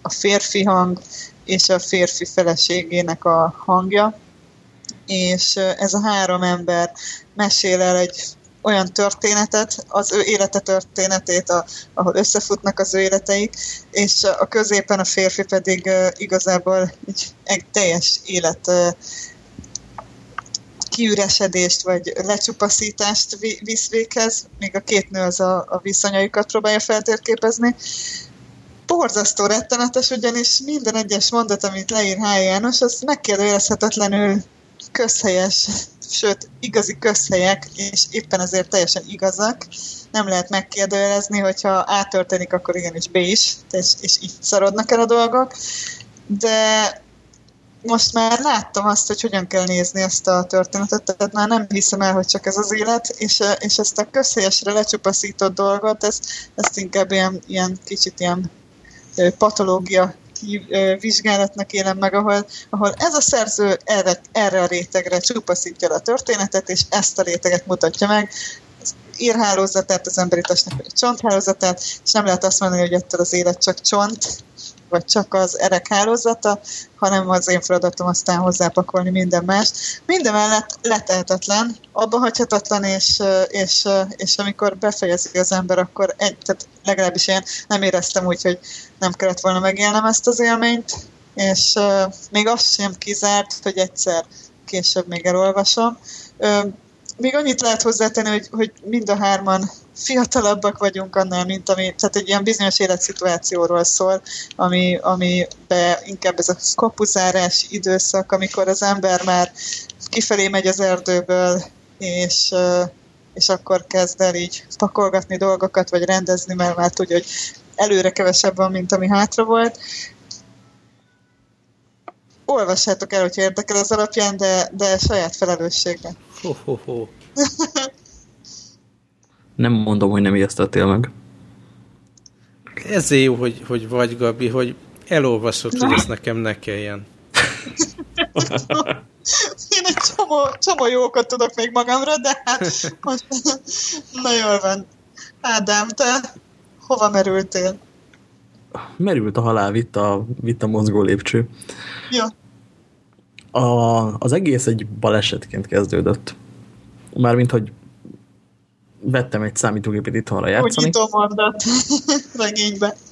a férfi hang és a férfi feleségének a hangja, és ez a három ember mesél el egy olyan történetet, az ő élete történetét, a, ahol összefutnak az ő életeik, és a középen a férfi pedig uh, igazából egy, egy teljes élet uh, kiüresedést vagy lecsupaszítást visz véghez, míg a két nő az a, a viszonyaikat próbálja feltérképezni. Borzasztó rettenetes, ugyanis minden egyes mondat, amit leír H. János, az megkérdőjelezhetetlenül közhelyes, sőt, igazi közhelyek, és éppen ezért teljesen igazak. Nem lehet megkérdőjelezni, hogyha történik, akkor igenis B is, és, és így szarodnak el a dolgok. De most már láttam azt, hogy hogyan kell nézni ezt a történetet, tehát már nem hiszem el, hogy csak ez az élet, és, és ezt a közhelyesre lecsupaszított dolgot, ezt, ezt inkább ilyen, ilyen kicsit ilyen patológia vizsgálatnak élem meg, ahol, ahol ez a szerző erre, erre a rétegre csupaszítja a történetet, és ezt a réteget mutatja meg, az írhálózatát, az emberi testnek a csonthálózatát, és nem lehet azt mondani, hogy ettől az élet csak csont, vagy csak az erek hálózata, hanem az én feladatom aztán hozzápakolni minden más. Minden mellett letehetetlen, abba hagyhatatlan, és, és, és amikor befejezi az ember, akkor egy, tehát legalábbis én nem éreztem úgy, hogy nem kellett volna megélnem ezt az élményt, és uh, még azt sem kizárt, hogy egyszer később még elolvasom. Még annyit lehet hozzátenni, hogy, hogy mind a hárman fiatalabbak vagyunk annál, mint ami, tehát egy ilyen bizonyos életszituációról szól, ami, ami be inkább ez a kapuzárás időszak, amikor az ember már kifelé megy az erdőből, és, és akkor kezd el így pakolgatni dolgokat, vagy rendezni, mert már tudja, hogy előre kevesebb van, mint ami hátra volt. Olvassátok el, hogyha érdekel az alapján, de, de saját felelősségben. Ho, ho, ho. [laughs] Nem mondom, hogy nem ijesztettél meg. Ezért jó, hogy, hogy vagy, Gabi, hogy elolvasod, hogy ezt nekem ne kelljen. [laughs] Én egy csomó, csomó jókat tudok még magamra, de hát most [laughs] na jól van. Ádám, te hova merültél? Merült a halál, vitt a, vitt a mozgó lépcső. Ja. A, az egész egy balesetként kezdődött. Mármint, hogy vettem egy számítógépet itthonra játszani. Úgy mondat regénybe. [laughs]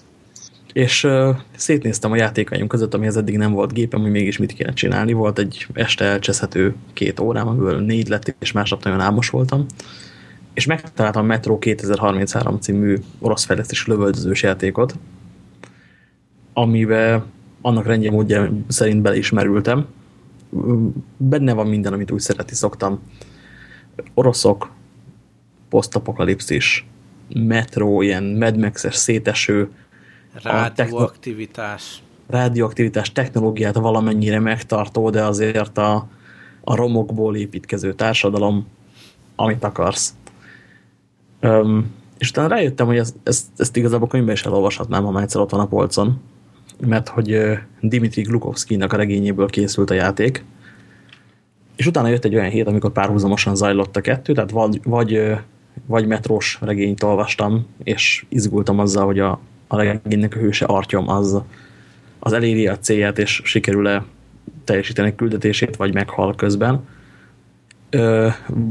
És uh, szétnéztem a játékaim között, amihez eddig nem volt gépem, hogy mégis mit kéne csinálni. Volt egy este elcseszhető két órám, amiből négy lett, és másnap nagyon álmos voltam. És megtaláltam a Metro 2033 című orosz fejlesztésű lövöldözős játékot, amiben annak rendje módja szerint beleismerültem. Benne van minden, amit úgy szereti szoktam. Oroszok, posztapokalipszis, metró, ilyen Mad Max-es széteső, Rádióaktivitás. Rádióaktivitás technológiát valamennyire megtartó, de azért a, a romokból építkező társadalom, amit akarsz. Um, és utána rájöttem, hogy ezt, ezt, ezt igazából könyvben is elolvashatnám, ha már egyszer ott van a polcon, mert hogy Dimitri Glukovszkinak a regényéből készült a játék, és utána jött egy olyan hét, amikor párhuzamosan zajlott a kettő, tehát vagy, vagy, vagy metrós regényt olvastam, és izgultam azzal, hogy a, a regénynek a hőse Artyom az, az eléri a célját, és sikerül-e teljesíteni küldetését, vagy meghal közben. Ö,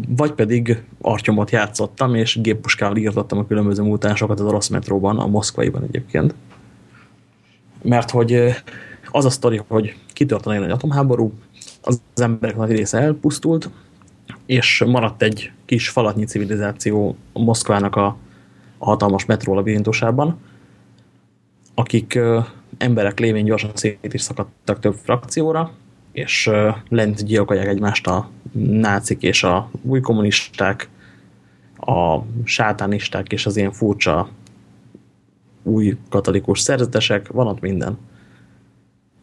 vagy pedig Artyomot játszottam, és géppuskával írtottam a különböző mutásokat az orosz metróban, a moszkvaiban egyébként. Mert hogy az a sztori, hogy kitört a nagy atomháború, az emberek nagy része elpusztult, és maradt egy kis falatnyi civilizáció Moszkvának a, a hatalmas metró labirintusában, akik emberek lévén gyorsan szét is szakadtak több frakcióra, és lent gyilkolják egymást a nácik és a új kommunisták, a sátánisták és az ilyen furcsa új katolikus szerzetesek, van ott minden.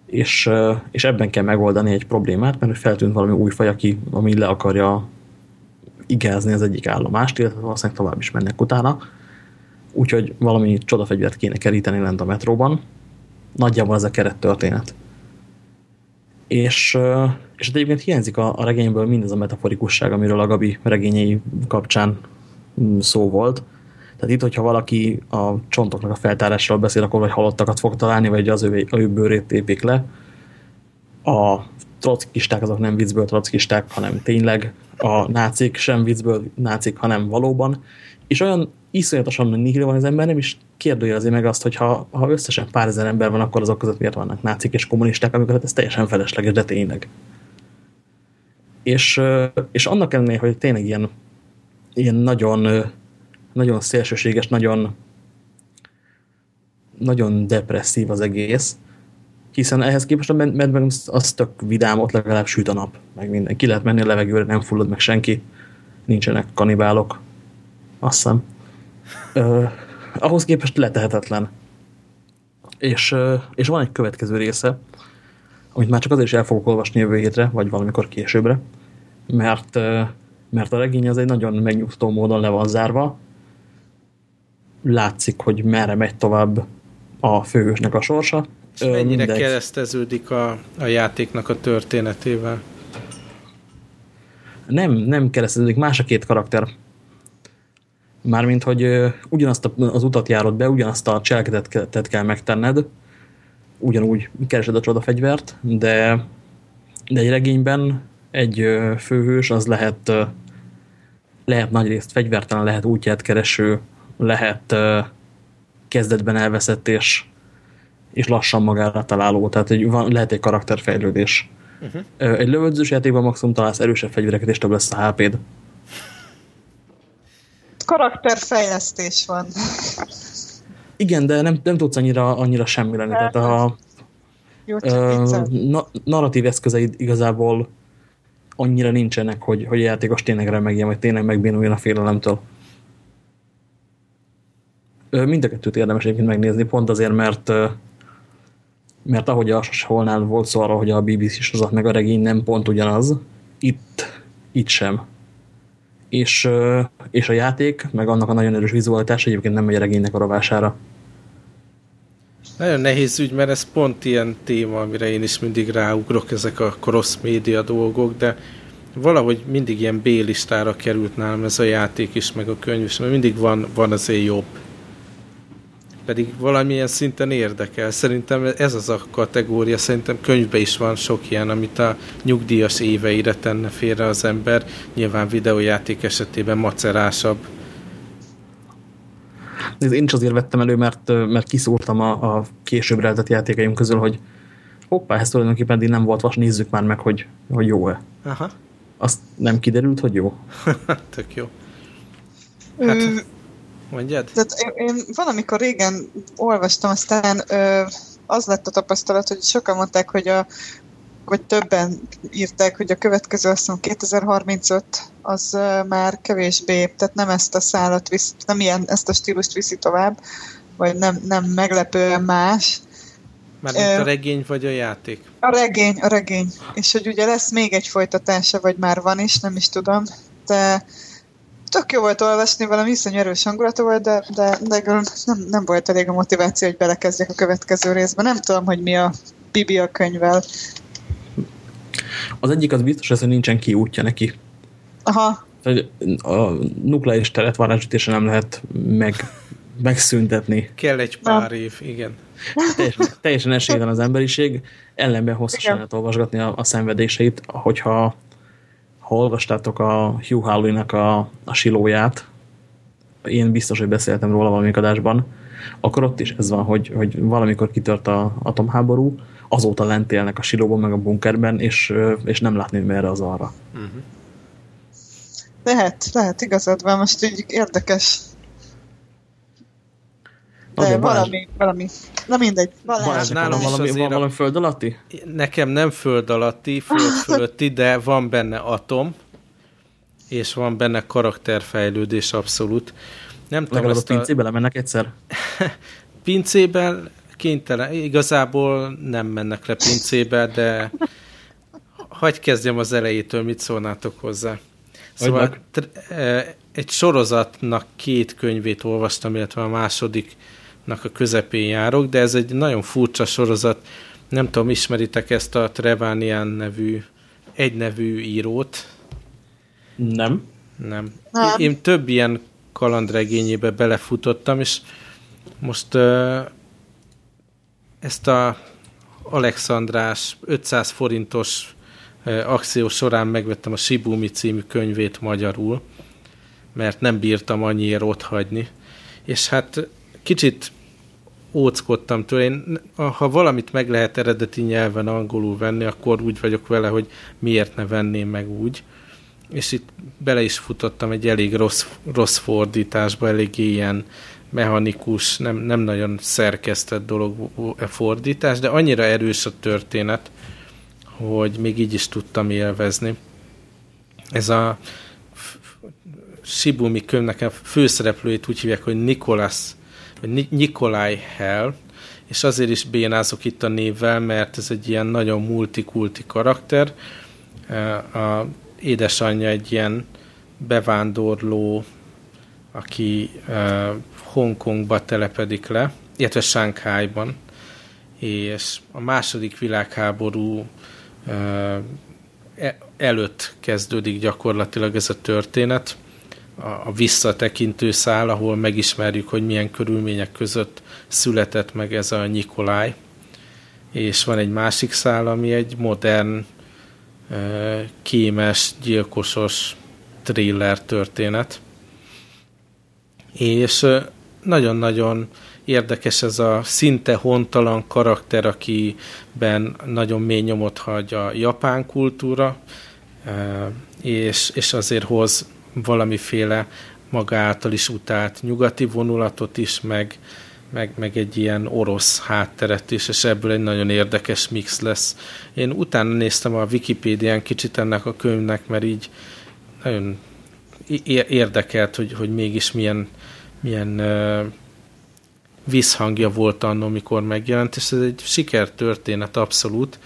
És, és ebben kell megoldani egy problémát, mert feltűnt valami új faj, aki, ami le akarja igázni az egyik állomást, illetve valószínűleg tovább is mennek utána úgyhogy valami csodafegyvert kéne keríteni lent a metróban. Nagyjából ez a keret történet. És, és egyébként hiányzik a, a regényből mindez a metaforikusság, amiről a Gabi regényei kapcsán mm, szó volt. Tehát itt, hogyha valaki a csontoknak a feltárásról beszél, akkor vagy halottakat fog találni, vagy az ő, ő bőrét tépik le. A trockisták azok nem viccből trockisták, hanem tényleg. A nácik sem viccből nácik, hanem valóban. És olyan iszonyatosan nihil van az ember, nem is kérdőjelezi meg azt, hogy ha, ha összesen pár ezer ember van, akkor azok között miért vannak nácik és kommunisták, amikor hát ez teljesen felesleges, de tényleg. És, és annak ellenére, hogy tényleg ilyen, ilyen nagyon, nagyon szélsőséges, nagyon, nagyon depresszív az egész, hiszen ehhez képest a Mad Max az tök vidám, ott legalább süt a nap, meg minden. Ki lehet menni a levegőre, nem fullad meg senki, nincsenek kanibálok, azt hiszem uh, ahhoz képest letehetetlen. És, és van egy következő része, amit már csak azért is el fogok olvasni jövő hétre, vagy valamikor későbbre, mert, mert a regény az egy nagyon megnyugtó módon le van zárva. Látszik, hogy merre megy tovább a főhősnek a sorsa. És mennyire Mindegy. kereszteződik a, a játéknak a történetével? Nem, nem kereszteződik, más a két karakter. Mármint, hogy ugyanazt az utat járod be, ugyanazt a cselekedetet kell megtenned, ugyanúgy keresed a csodafegyvert, de, de egy regényben egy főhős az lehet, lehet nagyrészt fegyvertelen, lehet útját kereső, lehet kezdetben elveszett és, és lassan magára találó, tehát egy, van, lehet egy karakterfejlődés. Uh-huh. Egy lövöldözős játékban maximum találsz erősebb fegyvereket, és több lesz a HP-d. Karakterfejlesztés van. Igen, de nem, nem tudsz annyira, annyira semmi lenni. Tehát a Jó, na, narratív eszközeid igazából annyira nincsenek, hogy, hogy a játékos tényleg remegjen, vagy tényleg megbénuljon a félelemtől. Mind a kettőt érdemes egyébként megnézni, pont azért, mert mert ahogy a Holnál volt szó arra, hogy a BBC sorozat meg a regény nem pont ugyanaz, itt, itt sem. És, és a játék, meg annak a nagyon erős vizualitás egyébként nem megy a regénynek a rovására. Nagyon nehéz ügy, mert ez pont ilyen téma, amire én is mindig ráugrok, ezek a cross-média dolgok, de valahogy mindig ilyen B-listára került nálam ez a játék is, meg a könyv is, mert mindig van, van azért jobb pedig valamilyen szinten érdekel. Szerintem ez az a kategória, szerintem könyvben is van sok ilyen, amit a nyugdíjas éveire tenne félre az ember. Nyilván videójáték esetében macerásabb. Én is azért vettem elő, mert, mert kiszúrtam a, a később rejtett játékaim közül, hogy hoppá, ez tulajdonképpen eddig nem volt vas, nézzük már meg, hogy, hogy jó-e. Aha. Azt nem kiderült, hogy jó. [laughs] Tök jó. Hát, Mondjad? Tehát én, én valamikor régen olvastam, aztán ö, az lett a tapasztalat, hogy sokan mondták, hogy a vagy többen írták, hogy a következő azt mondom 2035 az uh, már kevésbé, tehát nem ezt a szállat visz, nem ilyen, ezt a stílust viszi tovább, vagy nem, nem meglepően más. Már uh, a regény vagy a játék? A regény, a regény. És hogy ugye lesz még egy folytatása, vagy már van is, nem is tudom, de tök jó volt olvasni, valami iszonyú erős hangulata volt, de, de, de nem, nem volt elég a motiváció, hogy belekezdjek a következő részbe. Nem tudom, hogy mi a Bibi a könyvvel. Az egyik az biztos, hogy nincsen kiútja neki. Aha. A nukleáris teret varázsítése nem lehet meg, megszüntetni. Kell egy pár nem. év, igen. Teljesen, teljesen esélytelen az emberiség, ellenben hosszasan lehet olvasgatni a, a szenvedéseit, hogyha ha olvastátok a Hugh Howley-nak a, a silóját, én biztos, hogy beszéltem róla valamelyik adásban, akkor ott is ez van, hogy, hogy valamikor kitört a atomháború, azóta lent élnek a silóban, meg a bunkerben, és, és nem látni merre az arra. Uh mhm. -huh. Lehet, lehet, igazad van, most így érdekes de valami, valami, valami. Na mindegy. Balázs, nálam valami, van valami föld alatti? Nekem nem föld alatti, föld [laughs] fölötti, de van benne atom, és van benne karakterfejlődés abszolút. Nem tudom, Legalább a pincébe lemennek egyszer? [laughs] pincében kénytelen. Igazából nem mennek le pincébe, de hagyj kezdjem az elejétől, mit szólnátok hozzá. Szóval e, egy sorozatnak két könyvét olvastam, illetve a második a közepén járok, de ez egy nagyon furcsa sorozat. Nem tudom, ismeritek ezt a Trevanian nevű, egynevű írót? Nem. Nem. Nem. Én több ilyen kalandregényébe belefutottam, és most uh, ezt a Alexandrás 500 forintos uh, akció során megvettem a Shibumi című könyvét magyarul, mert nem bírtam annyiért ott hagyni. És hát kicsit óckodtam tőle. Én, ha valamit meg lehet eredeti nyelven angolul venni, akkor úgy vagyok vele, hogy miért ne venném meg úgy. És itt bele is futottam egy elég rossz, rossz fordításba, elég ilyen mechanikus, nem, nem nagyon szerkesztett dolog a fordítás, de annyira erős a történet, hogy még így is tudtam élvezni. Ez a Shibumi könyvnek a főszereplőjét úgy hívják, hogy Nicholas Nikolaj Hell, és azért is bénázok itt a névvel, mert ez egy ilyen nagyon multikulti karakter. A édesanyja egy ilyen bevándorló, aki Hongkongba telepedik le, illetve Sánkhájban, és a második világháború e, előtt kezdődik gyakorlatilag ez a történet, a visszatekintő szál, ahol megismerjük, hogy milyen körülmények között született meg ez a Nikolaj. És van egy másik szál, ami egy modern, kémes, gyilkosos thriller történet. És nagyon-nagyon érdekes ez a szinte hontalan karakter, akiben nagyon mély nyomot hagy a japán kultúra, és, és azért hoz valamiféle maga által is utált nyugati vonulatot is, meg, meg, meg egy ilyen orosz hátteret is, és ebből egy nagyon érdekes mix lesz. Én utána néztem a Wikipédián kicsit ennek a könyvnek, mert így nagyon érdekelt, hogy, hogy mégis milyen, milyen uh, visszhangja volt annó, amikor megjelent, és ez egy sikertörténet abszolút,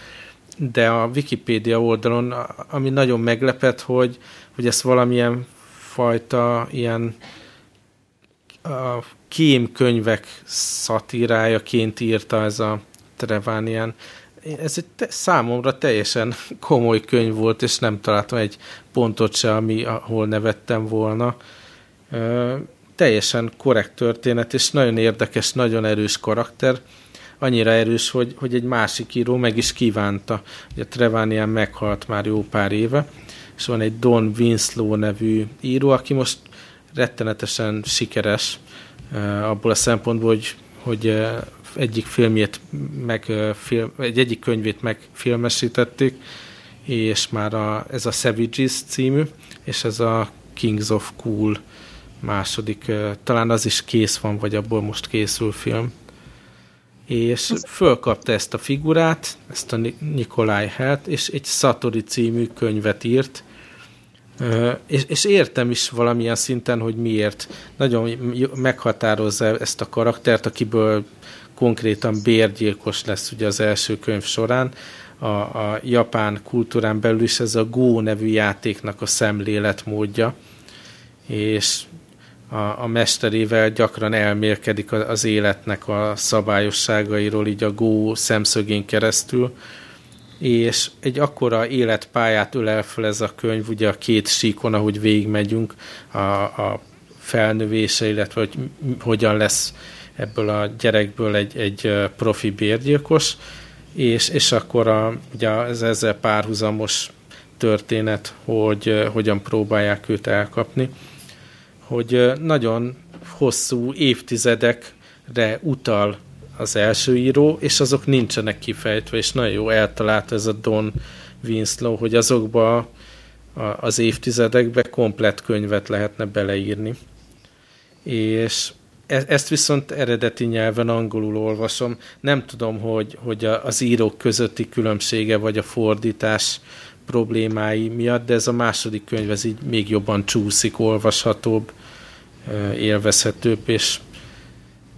de a Wikipédia oldalon, ami nagyon meglepett, hogy, hogy ezt valamilyen fajta ilyen a kémkönyvek szatírájaként írta ez a Trevánian. Ez egy te, számomra teljesen [laughs] komoly könyv volt, és nem találtam egy pontot se, ami, ahol nevettem volna. Ö, teljesen korrekt történet, és nagyon érdekes, nagyon erős karakter. Annyira erős, hogy, hogy egy másik író meg is kívánta. Ugye Trevánian meghalt már jó pár éve, és van egy Don Winslow nevű író, aki most rettenetesen sikeres, Eh, abból a szempontból, hogy, hogy eh, egyik filmjét meg, eh, egy egyik könyvét megfilmesítették, és már a, ez a Savages című, és ez a Kings of Cool második, talán az is kész van, vagy abból most készül film. És fölkapta ezt a figurát, ezt a Nikolai Helt, és egy Satori című könyvet írt, és, és értem is valamilyen szinten, hogy miért. Nagyon meghatározza ezt a karaktert, akiből konkrétan bérgyilkos lesz ugye az első könyv során. A, a japán kultúrán belül is ez a Go nevű játéknak a szemléletmódja, és a, a mesterével gyakran elmélkedik az életnek a szabályosságairól, így a Go szemszögén keresztül, és egy akkora életpályát ölel fel ez a könyv, ugye a két síkon, ahogy végigmegyünk, a, a felnövése, illetve hogy hogyan lesz ebből a gyerekből egy, egy profi bérgyilkos, és, és akkor a, ugye ez ezzel párhuzamos történet, hogy hogyan próbálják őt elkapni, hogy nagyon hosszú évtizedekre utal az első író, és azok nincsenek kifejtve, és nagyon jó eltalált ez a Don Winslow, hogy azokba az évtizedekbe komplett könyvet lehetne beleírni. És e, ezt viszont eredeti nyelven angolul olvasom. Nem tudom, hogy, hogy az írók közötti különbsége vagy a fordítás problémái miatt, de ez a második könyv ez így még jobban csúszik, olvashatóbb, élvezhetőbb, és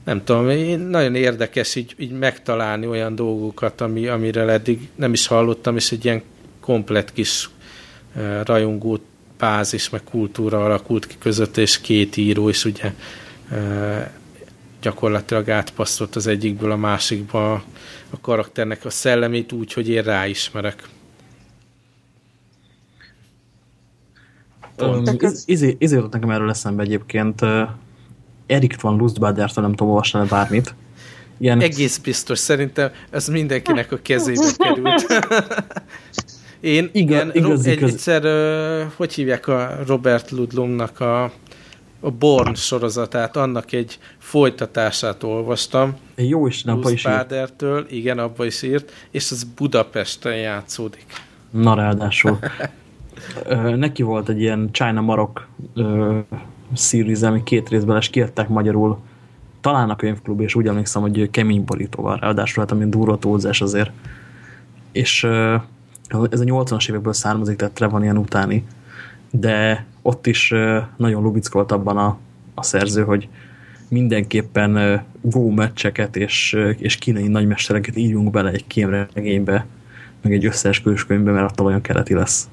nem tudom, nagyon érdekes így, így megtalálni olyan dolgokat, ami, amire eddig nem is hallottam, és egy ilyen komplet kis rajongó bázis, meg kultúra alakult ki között, és két író is ugye gyakorlatilag átpasztolt az egyikből a másikba a karakternek a szellemét úgy, hogy én ráismerek. Um, izé, izé nekem erről eszembe egyébként, Erik van Lustbader-től nem tudom olvasni bármit. Ilyen... Egész biztos, szerintem ez mindenkinek a kezébe került. [laughs] Én igen, igaz, egy, igaz. egyszer, uh, hogy hívják a Robert Ludlumnak a, a Born sorozatát, annak egy folytatását olvastam. Jó is, nem is írt. igen, abba is írt, és az Budapesten játszódik. Na ráadásul. [laughs] neki volt egy ilyen China Marok series ami két részben és kiadták magyarul. Talán a könyvklub, és úgy emlékszem, hogy kemény borítóval, ráadásul hát ami durva tózás azért. És ez a 80-as évekből származik, tehát Trevon ilyen utáni, de ott is nagyon lubickolt abban a, a szerző, hogy mindenképpen go meccseket és, és kínai nagymestereket írjunk bele egy kémregénybe, meg egy összeesküvős könyvbe, mert attól olyan keleti lesz.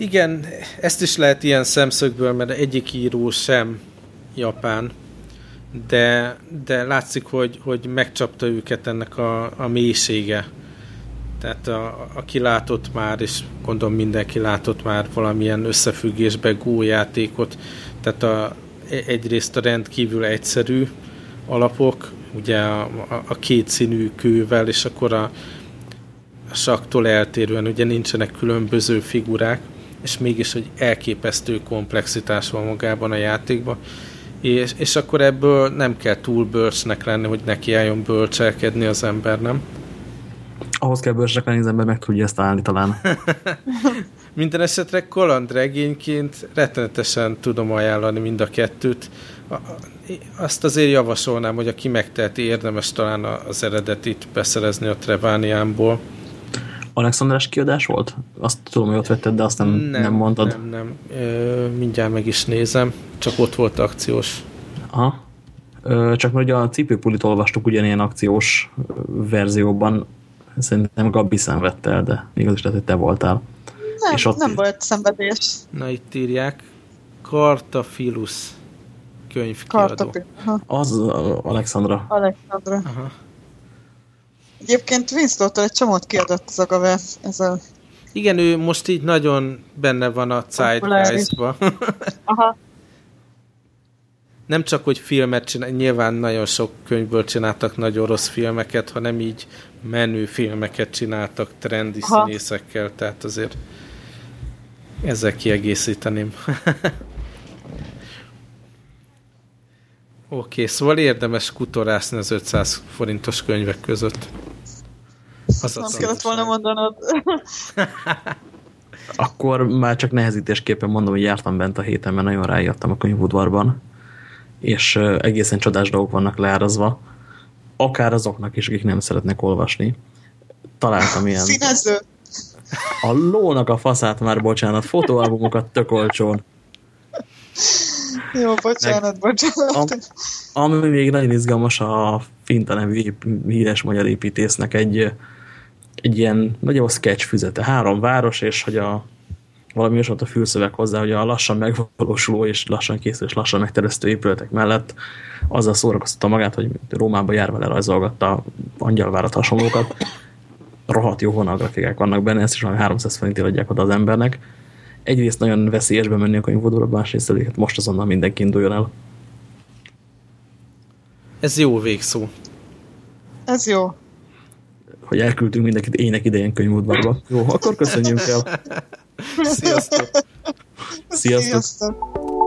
Igen, ezt is lehet ilyen szemszögből, mert egyik író sem japán, de, de látszik, hogy, hogy megcsapta őket ennek a, a mélysége. Tehát a, aki látott már, és gondolom mindenki látott már valamilyen összefüggésbe játékot, tehát a, egyrészt a rendkívül egyszerű alapok, ugye a, a, a két színű kővel, és akkor a, a saktól eltérően ugye nincsenek különböző figurák, és mégis, hogy elképesztő komplexitás van magában a játékban, És, és akkor ebből nem kell túl bölcsnek lenni, hogy neki álljon bölcselkedni az ember, nem? Ahhoz kell bölcsnek lenni, az ember meg tudja ezt állni talán. [laughs] Minden esetre kalandregényként rettenetesen tudom ajánlani mind a kettőt. Azt azért javasolnám, hogy aki megteheti, érdemes talán az eredetit beszerezni a Trevániámból. Alexandrás kiadás volt? Azt tudom, hogy ott vetted, de azt nem, nem, nem mondtad. Nem, nem. Ö, mindjárt meg is nézem. Csak ott volt akciós. Aha. Ö, csak mert ugye a cipőpulit olvastuk ugyanilyen akciós verzióban. Szerintem Gabi szenvedte el, de igaz is lehet, hogy te voltál. Nem, és ott nem volt szenvedés. Na itt írják. Cartafilus könyvkiadó. Az Alexandra. Alexandra. Aha. Egyébként Winslow-tól egy csomót kiadott ez a Gave, ez a... Igen, ő most így nagyon benne van a zeitgeistba. [laughs] Aha. Nem csak, hogy filmet csinál, nyilván nagyon sok könyvből csináltak nagyon rossz filmeket, hanem így menő filmeket csináltak trendi Aha. színészekkel, tehát azért ezzel kiegészíteném. [laughs] Oké, okay, szóval érdemes kutorászni az 500 forintos könyvek között. Az Nem kellett volna mondanod. [laughs] Akkor már csak nehezítésképpen mondom, hogy jártam bent a héten, mert nagyon rájöttem a könyvudvarban, és egészen csodás dolgok vannak leárazva, akár azoknak is, akik nem szeretnek olvasni. Találtam ilyen... Színező! A lónak a faszát már, bocsánat, fotóalbumokat tök olcsón. [laughs] Jó, bocsánat, Meg, bocsánat. A, ami még nagyon izgalmas, a Finta nevű híres magyar építésznek egy, egy ilyen nagyobb sketch füzete. Három város, és hogy a valami is volt a fülszöveg hozzá, hogy a lassan megvalósuló és lassan készül és lassan megteresztő épületek mellett azzal szórakoztatta magát, hogy Rómába járva lerajzolgatta angyalvárat hasonlókat. Rohadt jó vonalgrafikák vannak benne, ezt is valami 300 forintért adják oda az embernek egyrészt nagyon veszélyes bemenni a könyvodóra, másrészt hát most azonnal mindenki induljon el. Ez jó végszó. Ez jó. Hogy elküldtünk mindenkit ének idején könyvudvarba. Jó, akkor köszönjük el. Sziasztok! Sziasztok! Sziasztok.